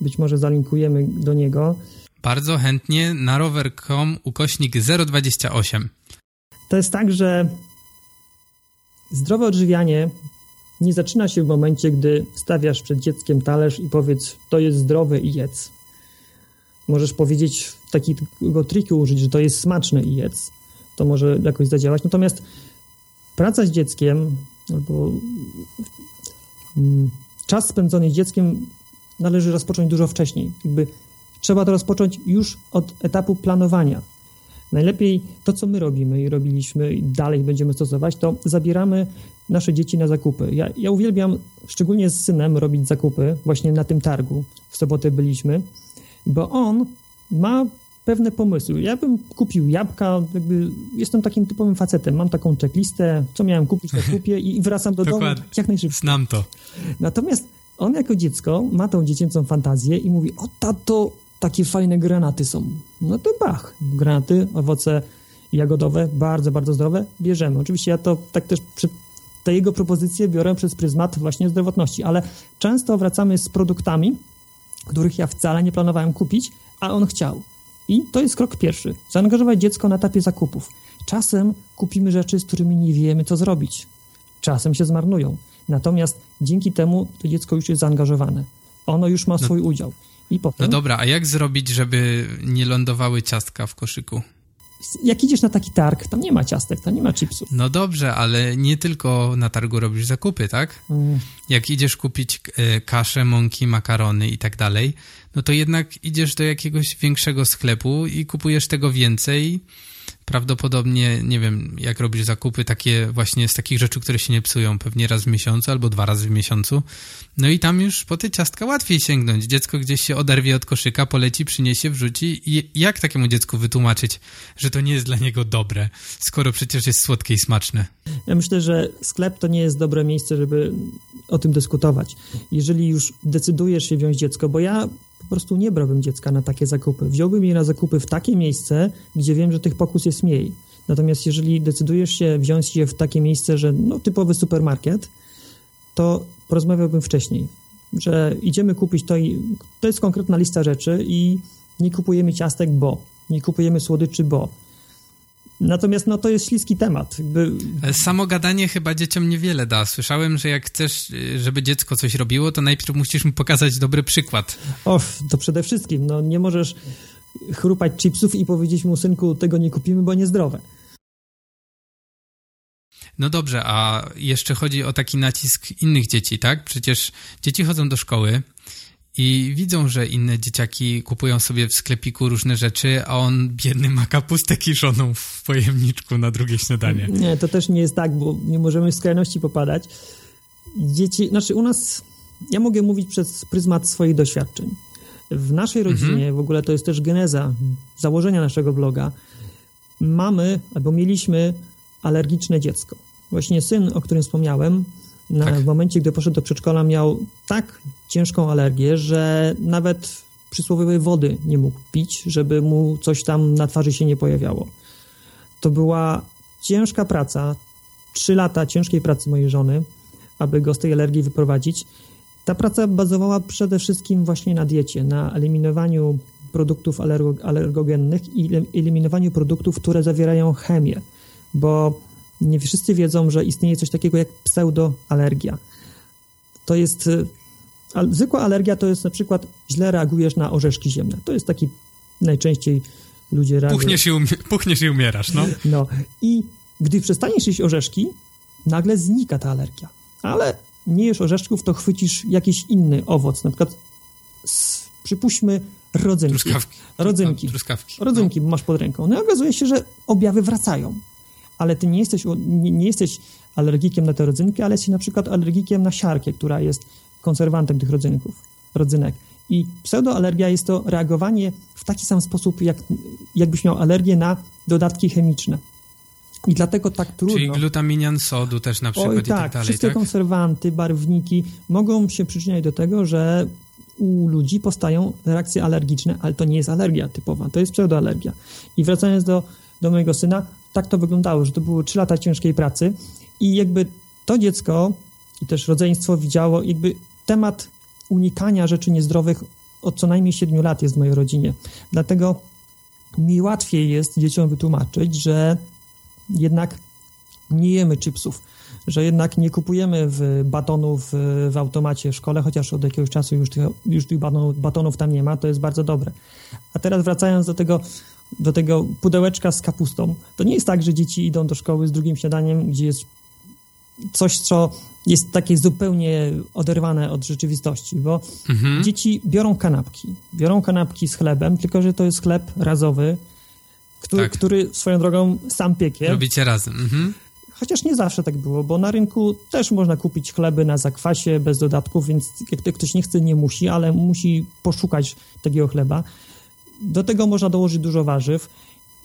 S2: Być może zalinkujemy do niego.
S1: Bardzo chętnie na rower.com ukośnik 028.
S2: To jest tak, że zdrowe odżywianie nie zaczyna się w momencie, gdy stawiasz przed dzieckiem talerz i powiedz, to jest zdrowe i jedz. Możesz powiedzieć, takiego triku użyć, że to jest smaczne i jedz. To może jakoś zadziałać. Natomiast praca z dzieckiem albo mm, czas spędzony z dzieckiem należy rozpocząć dużo wcześniej. Jakby trzeba to rozpocząć już od etapu planowania. Najlepiej to, co my robimy i robiliśmy i dalej będziemy stosować, to zabieramy nasze dzieci na zakupy. Ja, ja uwielbiam, szczególnie z synem, robić zakupy właśnie na tym targu. W sobotę byliśmy, bo on ma pewne pomysły. Ja bym kupił jabłka, jestem takim typowym facetem. Mam taką checklistę, co miałem kupić, to kupię i wracam do domu jak najszybciej.
S1: Znam to.
S2: Natomiast on jako dziecko ma tą dziecięcą fantazję i mówi, o tato, takie fajne granaty są. No to bach, granaty, owoce jagodowe, bardzo, bardzo zdrowe, bierzemy. Oczywiście ja to tak też przy te jego propozycje biorę przez pryzmat właśnie zdrowotności, ale często wracamy z produktami, których ja wcale nie planowałem kupić, a on chciał. I to jest krok pierwszy. Zaangażować dziecko na etapie zakupów. Czasem kupimy rzeczy, z którymi nie wiemy, co zrobić. Czasem się zmarnują. Natomiast dzięki temu to dziecko już jest zaangażowane. Ono już ma no swój udział. I potem...
S1: No dobra, a jak zrobić, żeby nie lądowały ciastka w koszyku?
S2: jak idziesz na taki targ, tam nie ma ciastek, tam nie ma chipsów.
S1: No dobrze, ale nie tylko na targu robisz zakupy, tak? Mm. Jak idziesz kupić e, kaszę, mąki, makarony i tak dalej, no to jednak idziesz do jakiegoś większego sklepu i kupujesz tego więcej prawdopodobnie, nie wiem, jak robisz zakupy takie właśnie z takich rzeczy, które się nie psują, pewnie raz w miesiącu albo dwa razy w miesiącu. No i tam już po te ciastka łatwiej sięgnąć. Dziecko gdzieś się oderwie od koszyka, poleci, przyniesie, wrzuci. I jak takiemu dziecku wytłumaczyć, że to nie jest dla niego dobre, skoro przecież jest słodkie i smaczne?
S2: Ja myślę, że sklep to nie jest dobre miejsce, żeby o tym dyskutować. Jeżeli już decydujesz się wziąć dziecko, bo ja po prostu nie brałbym dziecka na takie zakupy. Wziąłbym je na zakupy w takie miejsce, gdzie wiem, że tych pokus jest mniej. Natomiast jeżeli decydujesz się wziąć je w takie miejsce, że no, typowy supermarket, to porozmawiałbym wcześniej, że idziemy kupić to i to jest konkretna lista rzeczy i nie kupujemy ciastek, bo nie kupujemy słodyczy, bo Natomiast no, to jest śliski temat. Jakby...
S1: Samo gadanie chyba dzieciom niewiele da. Słyszałem, że jak chcesz, żeby dziecko coś robiło, to najpierw musisz mu pokazać dobry przykład.
S2: O, to przede wszystkim. No, nie możesz chrupać chipsów i powiedzieć mu, synku, tego nie kupimy, bo niezdrowe.
S1: No dobrze, a jeszcze chodzi o taki nacisk innych dzieci, tak? Przecież dzieci chodzą do szkoły, i widzą, że inne dzieciaki kupują sobie w sklepiku różne rzeczy, a on biedny ma kapustę kiszoną w pojemniczku na drugie śniadanie.
S2: Nie, to też nie jest tak, bo nie możemy w skrajności popadać. Dzieci, znaczy u nas, ja mogę mówić przez pryzmat swoich doświadczeń. W naszej rodzinie, mhm. w ogóle to jest też geneza założenia naszego bloga, mamy albo mieliśmy alergiczne dziecko. Właśnie syn, o którym wspomniałem, na, tak. w momencie, gdy poszedł do przedszkola, miał tak ciężką alergię, że nawet przysłowiowej wody nie mógł pić, żeby mu coś tam na twarzy się nie pojawiało. To była ciężka praca, trzy lata ciężkiej pracy mojej żony, aby go z tej alergii wyprowadzić. Ta praca bazowała przede wszystkim właśnie na diecie, na eliminowaniu produktów alergogennych i eliminowaniu produktów, które zawierają chemię, bo nie wszyscy wiedzą, że istnieje coś takiego jak pseudoalergia. To jest y, zwykła alergia to jest na przykład źle reagujesz na orzeszki ziemne. To jest taki najczęściej ludzie reagują.
S1: Puchniesz i, umie- puchniesz i umierasz, no.
S2: No i gdy przestaniesz jeść orzeszki, nagle znika ta alergia. Ale nie jesz orzeszków, to chwycisz jakiś inny owoc, na przykład z, przypuśćmy rodzynki.
S1: Truskawki.
S2: Rodzynki.
S1: Truskawki.
S2: Rodzynki, bo masz pod ręką. No i okazuje się, że objawy wracają. Ale ty nie jesteś, nie, nie jesteś alergikiem na te rodzynki, ale jesteś na przykład alergikiem na siarkę, która jest konserwantem tych rodzynków, rodzynek. I pseudoalergia jest to reagowanie w taki sam sposób, jak, jakbyś miał alergię na dodatki chemiczne. I dlatego tak trudno.
S1: Czyli glutaminian sodu też na przykład
S2: Oj,
S1: i tak
S2: tak,
S1: dalej,
S2: wszystkie
S1: tak?
S2: konserwanty, barwniki mogą się przyczyniać do tego, że u ludzi powstają reakcje alergiczne, ale to nie jest alergia typowa, to jest pseudoalergia. I wracając do, do mojego syna, tak to wyglądało, że to były trzy lata ciężkiej pracy i jakby to dziecko i też rodzeństwo widziało jakby temat unikania rzeczy niezdrowych od co najmniej siedmiu lat jest w mojej rodzinie. Dlatego mi łatwiej jest dzieciom wytłumaczyć, że jednak nie jemy chipsów, że jednak nie kupujemy w batonów w automacie w szkole, chociaż od jakiegoś czasu już tych, już tych batonów tam nie ma, to jest bardzo dobre. A teraz wracając do tego, do tego pudełeczka z kapustą, to nie jest tak, że dzieci idą do szkoły z drugim śniadaniem, gdzie jest coś, co jest takie zupełnie oderwane od rzeczywistości, bo
S1: Mhm.
S2: dzieci biorą kanapki, biorą kanapki z chlebem, tylko że to jest chleb razowy, który,
S1: Tak.
S2: który swoją drogą sam piekie.
S1: Robicie razem. Mhm.
S2: Chociaż nie zawsze tak było, bo na rynku też można kupić chleby na zakwasie bez dodatków, więc jak ktoś nie chce, nie musi, ale musi poszukać takiego chleba. Do tego można dołożyć dużo warzyw.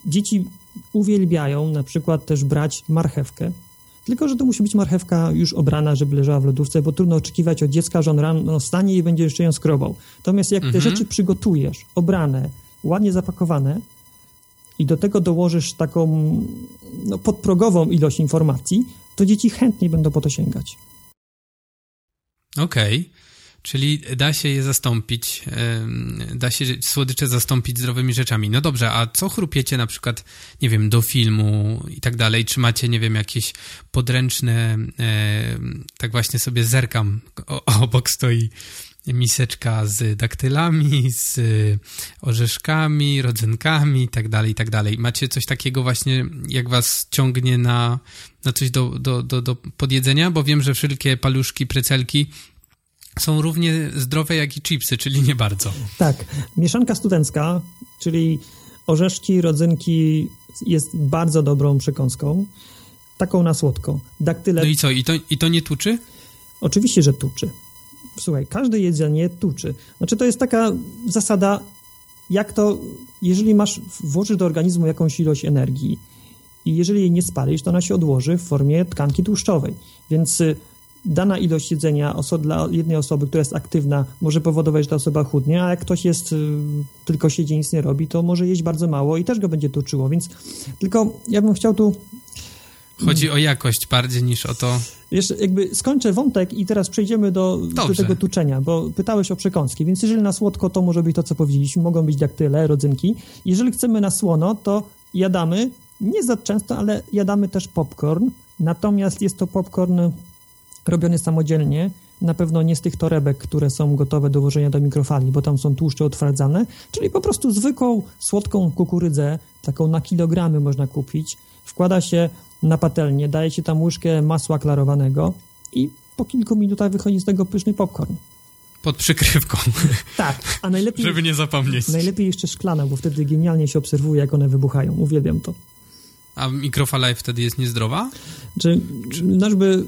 S2: Dzieci uwielbiają na przykład też brać marchewkę. Tylko, że to musi być marchewka już obrana, żeby leżała w lodówce, bo trudno oczekiwać od dziecka, że on rano wstanie i będzie jeszcze ją skrobał. Natomiast jak te
S1: Mhm.
S2: rzeczy przygotujesz, obrane, ładnie zapakowane i do tego dołożysz taką no, podprogową ilość informacji, to dzieci chętniej będą po to sięgać.
S1: Okej. Czyli da się je zastąpić, da się słodycze zastąpić zdrowymi rzeczami. No dobrze, a co chrupiecie na przykład, nie wiem, do filmu i tak dalej? Czy macie, nie wiem, jakieś podręczne, tak właśnie sobie zerkam, obok stoi miseczka z daktylami, z orzeszkami, rodzynkami i tak dalej, i tak dalej. Macie coś takiego właśnie, jak was ciągnie na, na coś do, do, do, do podjedzenia? Bo wiem, że wszelkie paluszki, precelki są równie zdrowe jak i chipsy, czyli nie bardzo.
S2: Tak, mieszanka studencka, czyli orzeszki, rodzynki jest bardzo dobrą przekąską. Taką na słodko. Daktyle
S1: No i co, i to, i to nie tuczy?
S2: Oczywiście, że tuczy. Słuchaj, każde jedzenie tuczy. Znaczy, to jest taka zasada, jak to, jeżeli masz, włożysz do organizmu jakąś ilość energii i jeżeli jej nie spalisz, to ona się odłoży w formie tkanki tłuszczowej. Więc y, dana ilość jedzenia dla jednej osoby, która jest aktywna, może powodować, że ta osoba chudnie, a jak ktoś jest, y, tylko siedzi, nic nie robi, to może jeść bardzo mało i też go będzie tuczyło. Więc tylko ja bym chciał tu
S1: Chodzi o jakość bardziej niż o to.
S2: Wiesz, jakby skończę wątek i teraz przejdziemy do, do tego tuczenia, bo pytałeś o przekąski, więc jeżeli na słodko, to może być to, co powiedzieliśmy, mogą być daktyle, rodzynki. Jeżeli chcemy na słono, to jadamy, nie za często, ale jadamy też popcorn, natomiast jest to popcorn robiony samodzielnie, na pewno nie z tych torebek, które są gotowe do włożenia do mikrofali, bo tam są tłuszcze odtwardzane, czyli po prostu zwykłą, słodką kukurydzę, taką na kilogramy można kupić, wkłada się na patelnię, daje się tam łyżkę masła klarowanego i po kilku minutach wychodzi z tego pyszny popcorn.
S1: Pod przykrywką,
S2: Tak, a najlepiej,
S1: żeby nie zapomnieć.
S2: najlepiej jeszcze szklana, bo wtedy genialnie się obserwuje, jak one wybuchają. Uwielbiam to.
S1: A mikrofala wtedy jest niezdrowa?
S2: Czy, no żeby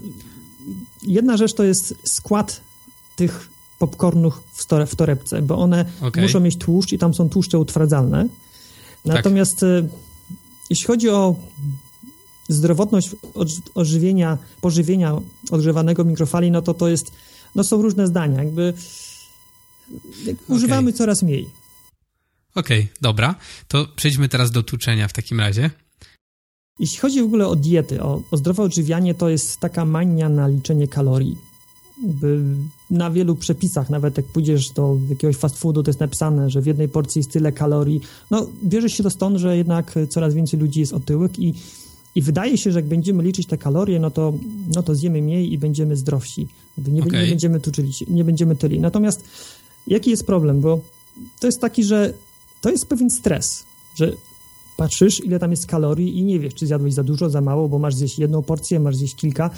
S2: jedna rzecz to jest skład tych popcornów w, tore, w torebce, bo one
S1: Okej.
S2: muszą mieć tłuszcz i tam są tłuszcze utwardzalne. Natomiast e, jeśli chodzi o zdrowotność odż- ożywienia, pożywienia odgrzewanego mikrofali, no to to jest, no są różne zdania, jakby jak używamy coraz mniej.
S1: Okej, dobra. To przejdźmy teraz do tuczenia w takim razie.
S2: Jeśli chodzi w ogóle o diety, o, o zdrowe odżywianie, to jest taka mania na liczenie kalorii. Na wielu przepisach, nawet jak pójdziesz do jakiegoś fast foodu, to jest napisane, że w jednej porcji jest tyle kalorii. No, bierze się to stąd, że jednak coraz więcej ludzi jest otyłych i, i wydaje się, że jak będziemy liczyć te kalorie, no to, no to zjemy mniej i będziemy zdrowsi. Nie, okay. nie będziemy tuczyli, nie będziemy tyli. Natomiast jaki jest problem? Bo to jest taki, że to jest pewien stres, że patrzysz, ile tam jest kalorii i nie wiesz, czy zjadłeś za dużo, za mało, bo masz zjeść jedną porcję, masz zjeść kilka.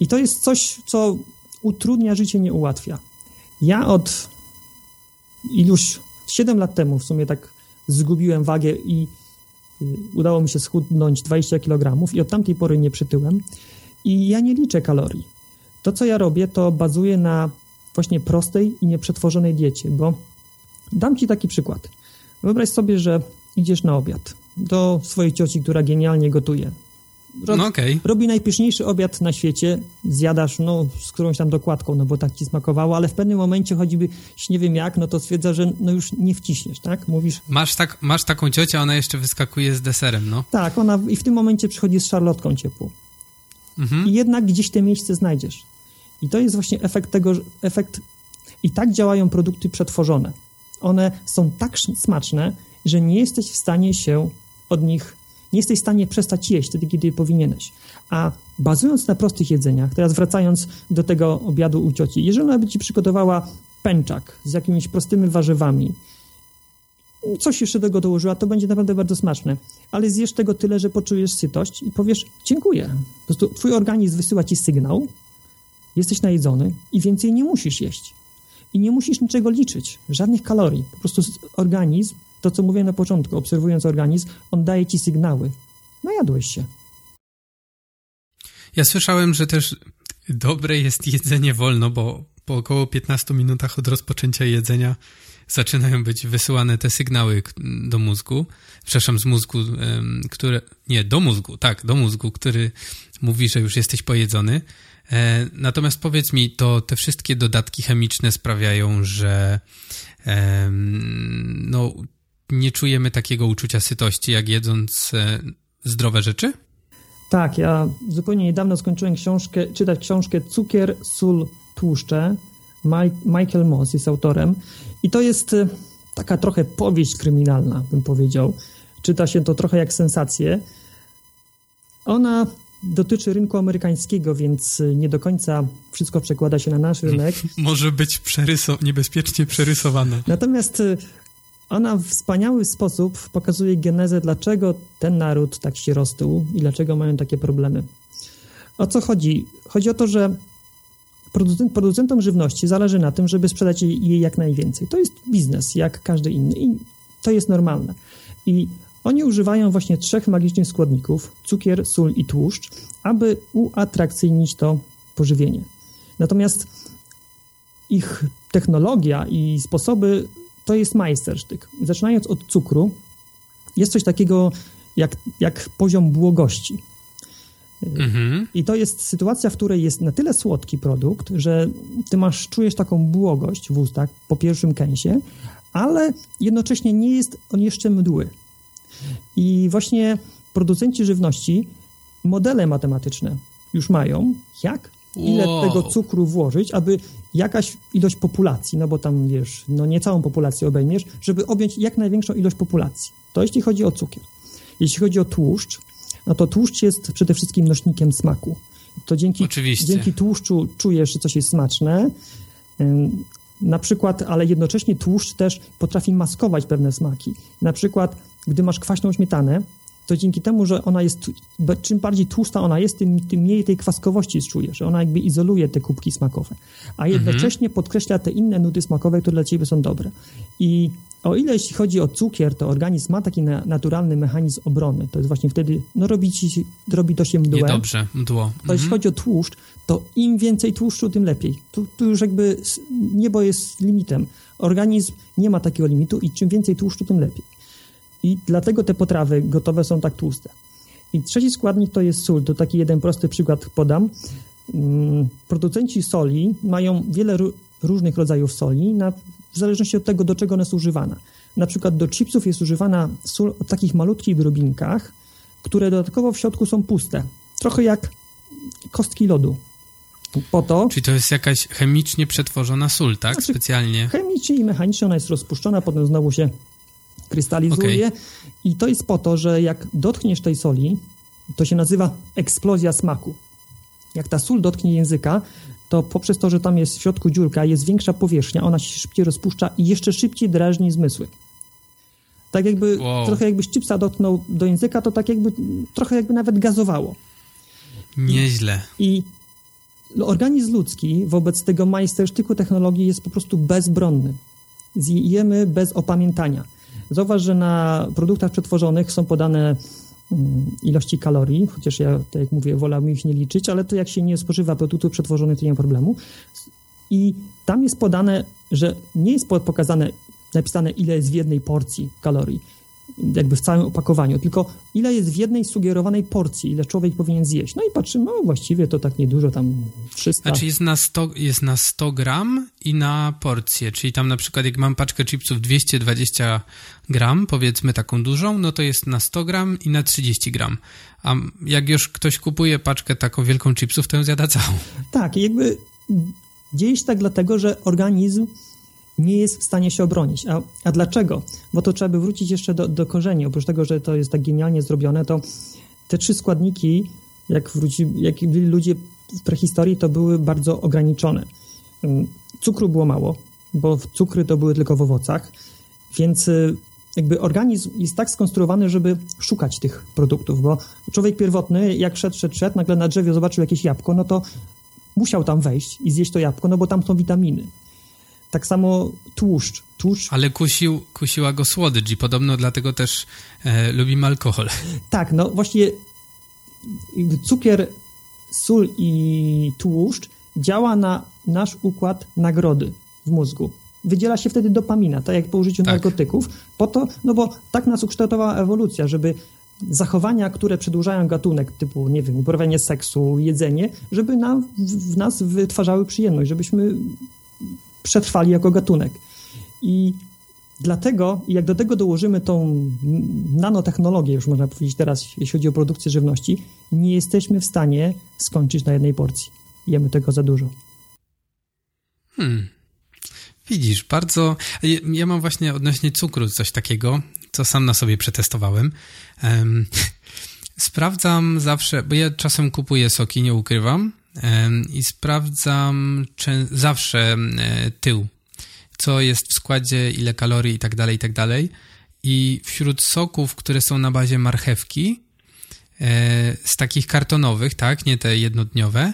S2: I to jest coś, co utrudnia życie, nie ułatwia. Ja od iluś 7 lat temu w sumie tak zgubiłem wagę i y, udało mi się schudnąć 20 kg i od tamtej pory nie przytyłem. I ja nie liczę kalorii. To, co ja robię, to bazuje na właśnie prostej i nieprzetworzonej diecie, bo dam Ci taki przykład. Wyobraź sobie, że idziesz na obiad do swojej cioci, która genialnie gotuje.
S1: Rob, no okay.
S2: Robi najpyszniejszy obiad na świecie, zjadasz, no, z którąś tam dokładką, no bo tak ci smakowało, ale w pewnym momencie choćby nie wiem jak, no to stwierdza, że no już nie wciśniesz, tak? Mówisz...
S1: Masz, tak, masz taką ciocię, ona jeszcze wyskakuje z deserem, no.
S2: Tak, ona i w tym momencie przychodzi z szarlotką ciepłą. Mhm. I jednak gdzieś te miejsce znajdziesz. I to jest właśnie efekt tego, efekt... I tak działają produkty przetworzone. One są tak smaczne, że nie jesteś w stanie się od nich, nie jesteś w stanie przestać jeść wtedy, kiedy powinieneś. A bazując na prostych jedzeniach, teraz wracając do tego obiadu u cioci, jeżeli ona by ci przygotowała pęczak z jakimiś prostymi warzywami, coś jeszcze do tego dołożyła, to będzie naprawdę bardzo smaczne. Ale zjesz tego tyle, że poczujesz sytość i powiesz dziękuję. Po prostu twój organizm wysyła ci sygnał, jesteś najedzony i więcej nie musisz jeść. I nie musisz niczego liczyć, żadnych kalorii. Po prostu organizm to, co mówiłem na początku, obserwując organizm, on daje ci sygnały. Najadłeś się.
S1: Ja słyszałem, że też dobre jest jedzenie wolno, bo po około 15 minutach od rozpoczęcia jedzenia zaczynają być wysyłane te sygnały do mózgu, przepraszam, z mózgu, które, nie, do mózgu, tak, do mózgu, który mówi, że już jesteś pojedzony. E, natomiast powiedz mi, to te wszystkie dodatki chemiczne sprawiają, że no, nie czujemy takiego uczucia sytości, jak jedząc e, zdrowe rzeczy?
S2: Tak, ja zupełnie niedawno skończyłem książkę, czytać książkę Cukier, sól, tłuszcze. Michael Moss jest autorem i to jest e, taka trochę powieść kryminalna, bym powiedział. Czyta się to trochę jak sensację. Ona dotyczy rynku amerykańskiego, więc e, nie do końca wszystko przekłada się na nasz rynek.
S1: Może być przeryso niebezpiecznie przerysowana.
S2: Natomiast ona w wspaniały sposób pokazuje genezę, dlaczego ten naród tak się roztył i dlaczego mają takie problemy. O co chodzi? Chodzi o to, że producent, producentom żywności zależy na tym, żeby sprzedać jej jak najwięcej. To jest biznes, jak każdy inny i to jest normalne. I oni używają właśnie trzech magicznych składników, cukier, sól i tłuszcz, aby uatrakcyjnić to pożywienie. Natomiast ich technologia i sposoby to jest majstersztyk. Zaczynając od cukru, jest coś takiego jak, jak poziom błogości. Mhm. I to jest sytuacja, w której jest na tyle słodki produkt, że ty masz, czujesz taką błogość w ustach po pierwszym kęsie, ale jednocześnie nie jest on jeszcze mdły. I właśnie producenci żywności modele matematyczne już mają, jak ile wow. tego cukru włożyć, aby jakaś ilość populacji, no bo tam wiesz, no nie całą populację obejmiesz, żeby objąć jak największą ilość populacji. To jeśli chodzi o cukier. Jeśli chodzi o tłuszcz, no to tłuszcz jest przede wszystkim nośnikiem smaku. To dzięki, dzięki tłuszczu czujesz, że coś jest smaczne. Na przykład, ale jednocześnie tłuszcz też potrafi maskować pewne smaki. Na przykład, gdy masz kwaśną śmietanę, to dzięki temu, że ona jest, czym bardziej tłusta ona jest, tym, tym mniej tej kwaskowości czujesz, że ona jakby izoluje te kubki smakowe, a mhm. jednocześnie mhm. podkreśla te inne nuty smakowe, które dla ciebie są dobre. I o ile jeśli chodzi o cukier, to organizm ma taki na, naturalny mechanizm obrony. To jest właśnie wtedy, no robi, ci, robi to się mdłe.
S1: Niedobrze, mdło.
S2: Mhm. To jeśli mhm. chodzi o tłuszcz, to im więcej tłuszczu, tym lepiej. Tu, tu już jakby niebo jest limitem. Organizm nie ma takiego limitu i czym więcej tłuszczu, tym lepiej. I dlatego te potrawy gotowe są tak tłuste. I trzeci składnik to jest sól. To taki jeden prosty przykład podam. Mm, producenci soli mają wiele różnych rodzajów soli, na, w zależności od tego, do czego ona jest używana. Na przykład do chipsów jest używana sól o takich malutkich drobinkach, które dodatkowo w środku są puste. Trochę jak kostki lodu. Po to.
S1: Czyli to jest jakaś chemicznie przetworzona sól, tak? Znaczy, Specjalnie.
S2: Chemicznie i mechanicznie ona jest rozpuszczona, potem znowu się krystalizuje. Okay. I to jest po to, że jak dotkniesz tej soli, to się nazywa eksplozja smaku. Jak ta sól dotknie języka, to poprzez to, że tam jest w środku dziurka, jest większa powierzchnia, ona się szybciej rozpuszcza i jeszcze szybciej drażni zmysły. Tak jakby, wow. trochę jakbyś chipsa dotknął do języka, to tak jakby, trochę jakby nawet gazowało.
S1: Nieźle.
S2: I, i organizm ludzki wobec tego majstersztyku technologii jest po prostu bezbronny. Zjemy bez opamiętania. Zauważ, że na produktach przetworzonych są podane mm, ilości kalorii, chociaż ja, tak jak mówię, wolałbym ich nie liczyć, ale to jak się nie spożywa produktów przetworzonych, to nie ma problemu. I tam jest podane, że nie jest pokazane, napisane, ile jest w jednej porcji kalorii jakby w całym opakowaniu, tylko ile jest w jednej sugerowanej porcji, ile człowiek powinien zjeść. No i patrzymy, no właściwie to tak niedużo, tam 300.
S1: Znaczy jest na 100, jest na 100 gram i na porcję, czyli tam na przykład jak mam paczkę chipsów 220 gram, powiedzmy taką dużą, no to jest na 100 gram i na 30 gram. A jak już ktoś kupuje paczkę taką wielką chipsów, to ją zjada całą.
S2: Tak, jakby dzieje się tak dlatego, że organizm nie jest w stanie się obronić. A, a dlaczego? Bo to trzeba by wrócić jeszcze do, do korzeni. Oprócz tego, że to jest tak genialnie zrobione, to te trzy składniki, jak, wróci, jak byli ludzie w prehistorii, to były bardzo ograniczone. Cukru było mało, bo cukry to były tylko w owocach, więc y, jakby organizm jest tak skonstruowany, żeby szukać tych produktów, bo człowiek pierwotny, jak szedł, szedł, szedł, nagle na drzewie zobaczył jakieś jabłko, no to musiał tam wejść i zjeść to jabłko, no bo tam są witaminy. Tak samo tłuszcz. tłuszcz.
S1: Ale kusił, kusiła go słodycz i podobno dlatego też e, lubimy alkohol.
S2: Tak, no właśnie cukier, sól i tłuszcz działa na nasz układ nagrody w mózgu. Wydziela się wtedy dopamina, tak jak po użyciu tak. narkotyków, po to, no bo tak nas ukształtowała ewolucja, żeby zachowania, które przedłużają gatunek, typu, nie wiem, uprawianie seksu, jedzenie, żeby nam, w nas wytwarzały przyjemność, żebyśmy przetrwali jako gatunek. I dlatego, jak do tego dołożymy tą nanotechnologię, już można powiedzieć teraz, jeśli chodzi o produkcję żywności, nie jesteśmy w stanie skończyć na jednej porcji. Jemy tego za dużo.
S1: Hmm. Widzisz, bardzo. Ja mam właśnie odnośnie cukru coś takiego, co sam na sobie przetestowałem. Um, sprawdzam zawsze, bo ja czasem kupuję soki, nie ukrywam, i sprawdzam zawsze e, tył, co jest w składzie, ile kalorii i tak dalej, i tak. I wśród soków, które są na bazie marchewki, e, z takich kartonowych, tak, nie te jednodniowe,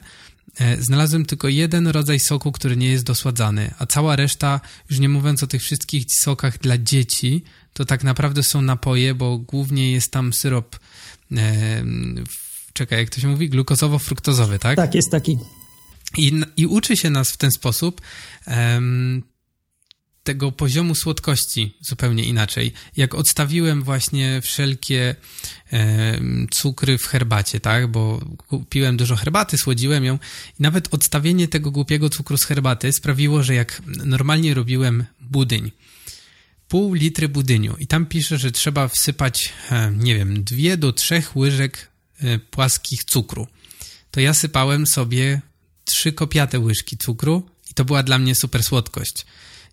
S1: e, znalazłem tylko jeden rodzaj soku, który nie jest dosładzany, a cała reszta, już nie mówiąc o tych wszystkich sokach dla dzieci, to tak naprawdę są napoje, bo głównie jest tam syrop czekaj, jak to się mówi, glukozowo-fruktozowy, tak?
S2: Tak, jest taki.
S1: I, i uczy się nas w ten sposób um, tego poziomu słodkości zupełnie inaczej. Jak odstawiłem właśnie wszelkie um, cukry w herbacie, tak? Bo kupiłem dużo herbaty, słodziłem ją i nawet odstawienie tego głupiego cukru z herbaty sprawiło, że jak normalnie robiłem budyń, pół litry budyniu i tam pisze, że trzeba wsypać, nie wiem, dwie do trzech łyżek płaskich cukru. To ja sypałem sobie trzy kopiate łyżki cukru i to była dla mnie super słodkość.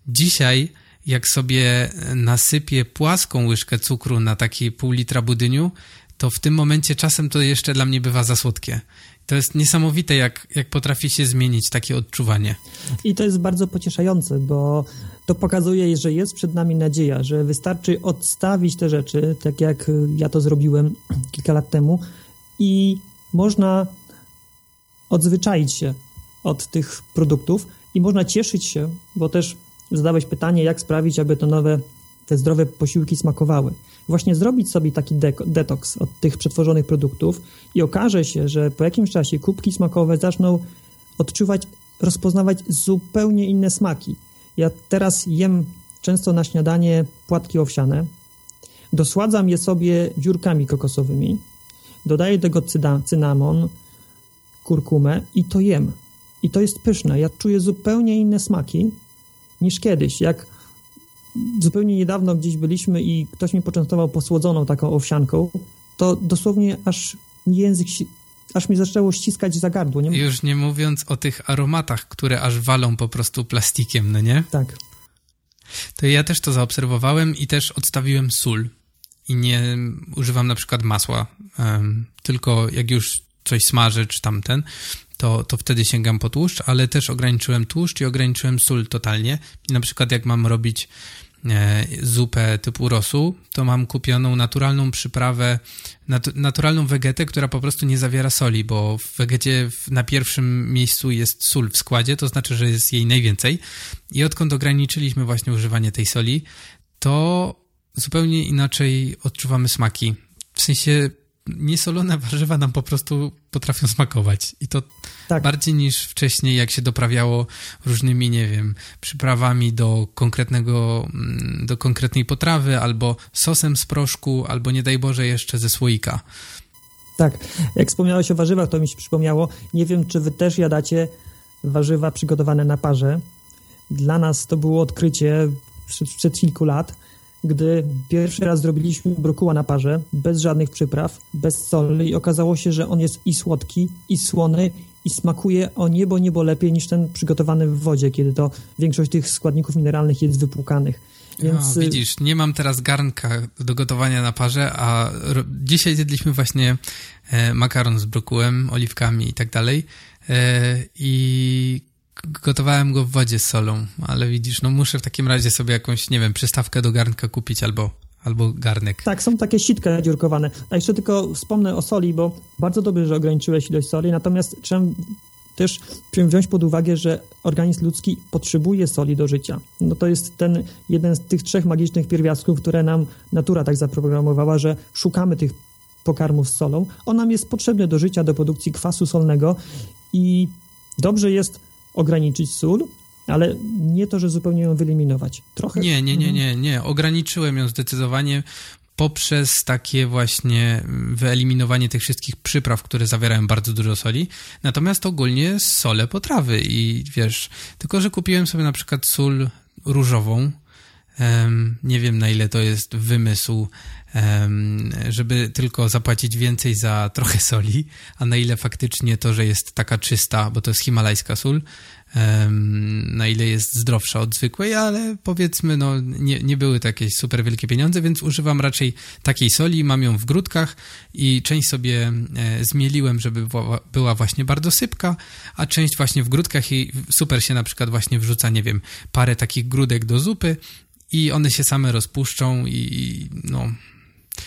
S1: Dzisiaj, jak sobie nasypię płaską łyżkę cukru na taki pół litra budyniu, to w tym momencie czasem to jeszcze dla mnie bywa za słodkie. To jest niesamowite, jak, jak potrafi się zmienić takie odczuwanie.
S2: I to jest bardzo pocieszające, bo to pokazuje, że jest przed nami nadzieja, że wystarczy odstawić te rzeczy, tak jak ja to zrobiłem kilka lat temu, i można odzwyczaić się od tych produktów i można cieszyć się, bo też zadałeś pytanie, jak sprawić, aby te nowe, te zdrowe posiłki smakowały. Właśnie zrobić sobie taki detoks od tych przetworzonych produktów i okaże się, że po jakimś czasie kubki smakowe zaczną odczuwać, rozpoznawać zupełnie inne smaki. Ja teraz jem często na śniadanie płatki owsiane, dosładzam je sobie dziurkami kokosowymi, dodaję do tego cynamon, kurkumę i to jem. I to jest pyszne. Ja czuję zupełnie inne smaki niż kiedyś. Jak zupełnie niedawno gdzieś byliśmy i ktoś mi poczęstował posłodzoną taką owsianką, to dosłownie aż język, aż mi zaczęło ściskać za gardło.
S1: Nie? Już nie mówiąc o tych aromatach, które aż walą po prostu plastikiem, no nie?
S2: Tak.
S1: To ja też to zaobserwowałem i też odstawiłem sól. I nie używam na przykład masła, tylko jak już coś smażę czy tamten, to, to wtedy sięgam po tłuszcz, ale też ograniczyłem tłuszcz i ograniczyłem sól totalnie. I na przykład jak mam robić e, zupę typu rosół, to mam kupioną naturalną przyprawę, nat naturalną wegetę, która po prostu nie zawiera soli, bo w wegecie na pierwszym miejscu jest sól w składzie, to znaczy, że jest jej najwięcej. I odkąd ograniczyliśmy właśnie używanie tej soli, to zupełnie inaczej odczuwamy smaki. W sensie niesolone warzywa nam po prostu potrafią smakować. I to tak. bardziej niż wcześniej, jak się doprawiało różnymi, nie wiem, przyprawami do konkretnego, mm, do konkretnej potrawy, albo sosem z proszku, albo nie daj Boże jeszcze ze słoika.
S2: Tak, jak wspomniałeś o warzywach, to mi się przypomniało. Nie wiem, czy wy też jadacie warzywa przygotowane na parze. Dla nas to było odkrycie przed kilku lat gdy pierwszy raz zrobiliśmy brokuła na parze, bez żadnych przypraw, bez soli i okazało się, że on jest i słodki, i słony, i smakuje o niebo, niebo lepiej niż ten przygotowany w wodzie, kiedy to większość tych składników mineralnych jest wypłukanych.
S1: Więc... Widzisz, nie mam teraz garnka do gotowania na parze, a dzisiaj zjedliśmy właśnie e, makaron z brokułem, oliwkami i tak dalej. E, I gotowałem go w wodzie z solą, ale widzisz, no muszę w takim razie sobie jakąś, nie wiem, przystawkę do garnka kupić albo, albo garnek.
S2: Tak, są takie sitka dziurkowane. A jeszcze tylko wspomnę o soli, bo bardzo dobrze, że ograniczyłeś ilość soli, natomiast trzeba też wziąć pod uwagę, że organizm ludzki potrzebuje soli do życia. No to jest ten jeden z tych trzech magicznych pierwiastków, które nam natura tak zaprogramowała, że szukamy tych pokarmów z solą. On nam jest potrzebny do życia, do produkcji kwasu solnego i dobrze jest ograniczyć sól, ale nie to, że zupełnie ją wyeliminować. Trochę.
S1: Nie, nie, nie, mhm. nie, nie. Ograniczyłem ją zdecydowanie poprzez takie właśnie wyeliminowanie tych wszystkich przypraw, które zawierają bardzo dużo soli. Natomiast ogólnie sole potrawy i wiesz, tylko że kupiłem sobie na przykład sól różową. Nie wiem na ile to jest wymysł, żeby tylko zapłacić więcej za trochę soli, a na ile faktycznie to, że jest taka czysta, bo to jest himalajska sól, na ile jest zdrowsza od zwykłej, ale powiedzmy, no nie, nie były to jakieś super wielkie pieniądze, więc używam raczej takiej soli, mam ją w grudkach i część sobie e, zmieliłem, żeby była właśnie bardzo sypka, a część właśnie w grudkach i super się na przykład właśnie wrzuca, nie wiem, parę takich grudek do zupy i one się same rozpuszczą i no...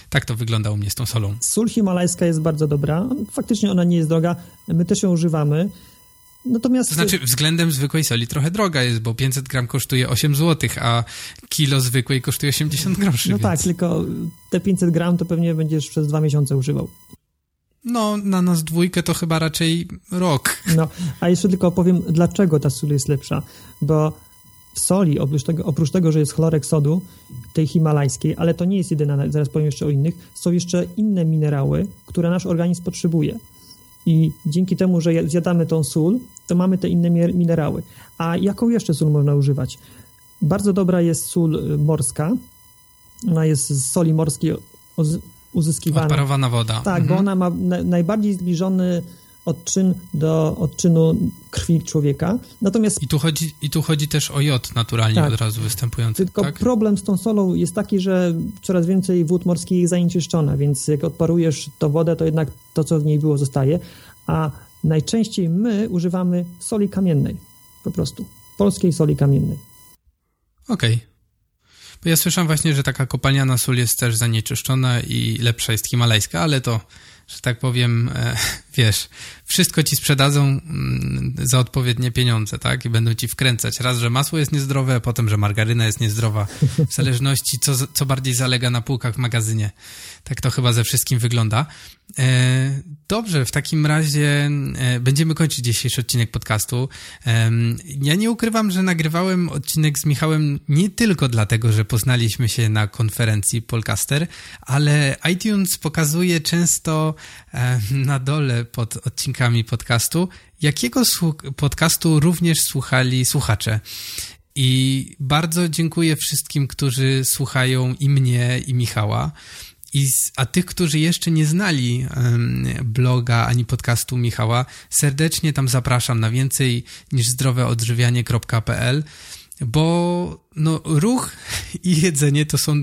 S1: Tak to wygląda u mnie z tą solą.
S2: Sól himalajska jest bardzo dobra. Faktycznie ona nie jest droga. My też ją używamy. Natomiast...
S1: To znaczy, względem zwykłej soli trochę droga jest, bo 500 gram kosztuje 8 zł, a kilo zwykłej kosztuje 80 groszy.
S2: No
S1: więc...
S2: tak, tylko te 500 gram to pewnie będziesz przez dwa miesiące używał.
S1: No, na nas dwójkę to chyba raczej rok.
S2: No, a jeszcze tylko opowiem, dlaczego ta sól jest lepsza. Bo soli, oprócz tego, oprócz tego, że jest chlorek sodu, tej himalajskiej, ale to nie jest jedyna, zaraz powiem jeszcze o innych, są jeszcze inne minerały, które nasz organizm potrzebuje. I dzięki temu, że zjadamy tą sól, to mamy te inne minerały. A jaką jeszcze sól można używać? Bardzo dobra jest sól y, morska. Ona jest z soli morskiej uzyskiwana.
S1: Odparowana woda.
S2: Tak, mhm. bo ona ma najbardziej zbliżony odczyn do odczynu krwi człowieka. Natomiast...
S1: I tu chodzi, i tu chodzi też o jod naturalnie tak. od razu występujący.
S2: Tylko
S1: tak?
S2: problem z tą solą jest taki, że coraz więcej wód morskich jest zanieczyszczona, więc jak odparujesz to wodę, to jednak to, co w niej było, zostaje. A najczęściej my używamy soli kamiennej, po prostu. Polskiej soli kamiennej.
S1: Okej. Okay. Bo ja słyszałem właśnie, że taka kopalniana sól jest też zanieczyszczona i lepsza jest himalajska, ale to że tak powiem, e, wiesz, wszystko ci sprzedadzą mm, za odpowiednie pieniądze, tak? I będą ci wkręcać. Raz, że masło jest niezdrowe, a potem, że margaryna jest niezdrowa. W zależności, co, co bardziej zalega na półkach w magazynie. Tak to chyba ze wszystkim wygląda. E, dobrze, w takim razie e, będziemy kończyć dzisiejszy odcinek podcastu. Ja nie ukrywam, że nagrywałem odcinek z Michałem nie tylko dlatego, że poznaliśmy się na konferencji Polcaster, ale iTunes pokazuje często na dole pod odcinkami podcastu, jakiego podcastu również słuchali słuchacze. I bardzo dziękuję wszystkim, którzy słuchają i mnie, i Michała. I z, a tych, którzy jeszcze nie znali um, bloga ani podcastu Michała, serdecznie tam zapraszam na więcej niż zdroweodżywianie.pl, bo no, ruch i jedzenie to są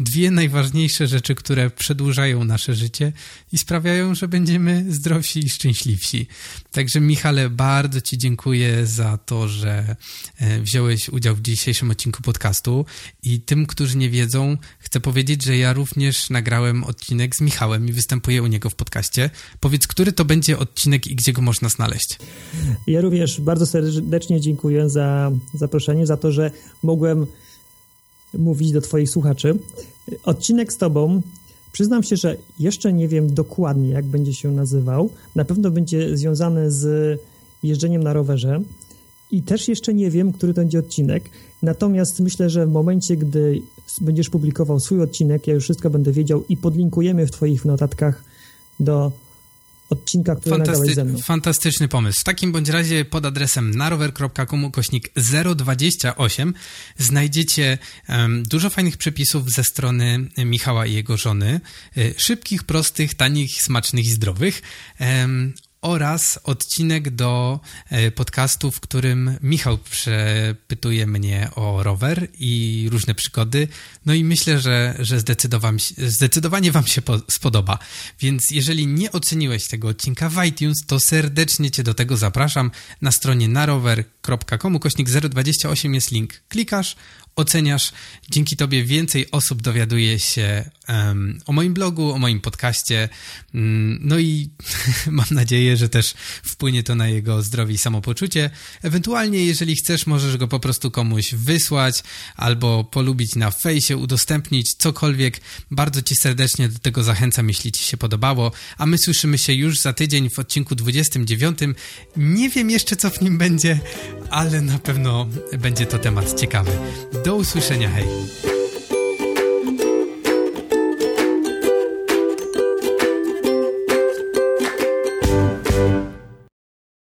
S1: dwie najważniejsze rzeczy, które przedłużają nasze życie i sprawiają, że będziemy zdrowsi i szczęśliwsi. Także, Michale, bardzo Ci dziękuję za to, że e, wziąłeś udział w dzisiejszym odcinku podcastu. I tym, którzy nie wiedzą, chcę powiedzieć, że ja również nagrałem odcinek z Michałem i występuję u niego w podcaście. Powiedz, który to będzie odcinek i gdzie go można znaleźć?
S2: Ja również bardzo serdecznie dziękuję za zaproszenie, za to, że mogłem mogłem mówić do Twoich słuchaczy. Odcinek z Tobą, przyznam się, że jeszcze nie wiem dokładnie, jak będzie się nazywał. Na pewno będzie związany z jeżdżeniem na rowerze. I też jeszcze nie wiem, który to będzie odcinek. Natomiast myślę, że w momencie, gdy będziesz publikował swój odcinek, ja już wszystko będę wiedział i podlinkujemy w Twoich notatkach do odcinka, który Fantasty nagrałeś ze mną.
S1: Fantastyczny pomysł. W takim bądź razie pod adresem narower.com kośnik 028 znajdziecie um, dużo fajnych przepisów ze strony Michała i jego żony. Y, szybkich, prostych, tanich, smacznych i zdrowych. Um, oraz odcinek do e, podcastu, w którym Michał przepytuje mnie o rower i różne przygody. No i myślę, że, że zdecydowanie Wam się spodoba. Więc jeżeli nie oceniłeś tego odcinka w iTunes, to serdecznie Cię do tego zapraszam. Na stronie narower.com kośnik 028 jest link. Klikasz, oceniasz. Dzięki Tobie więcej osób dowiaduje się um, o moim blogu, o moim podcaście. Um, no i mam nadzieję, że też wpłynie to na jego zdrowie i samopoczucie. Ewentualnie, jeżeli chcesz, możesz go po prostu komuś wysłać albo polubić na fejsie, udostępnić, cokolwiek. Bardzo Ci serdecznie do tego zachęcam, jeśli Ci się podobało. A my słyszymy się już za tydzień w odcinku 29. Nie wiem jeszcze, co w nim będzie, ale na pewno będzie to temat ciekawy. Do usłyszenia, hej!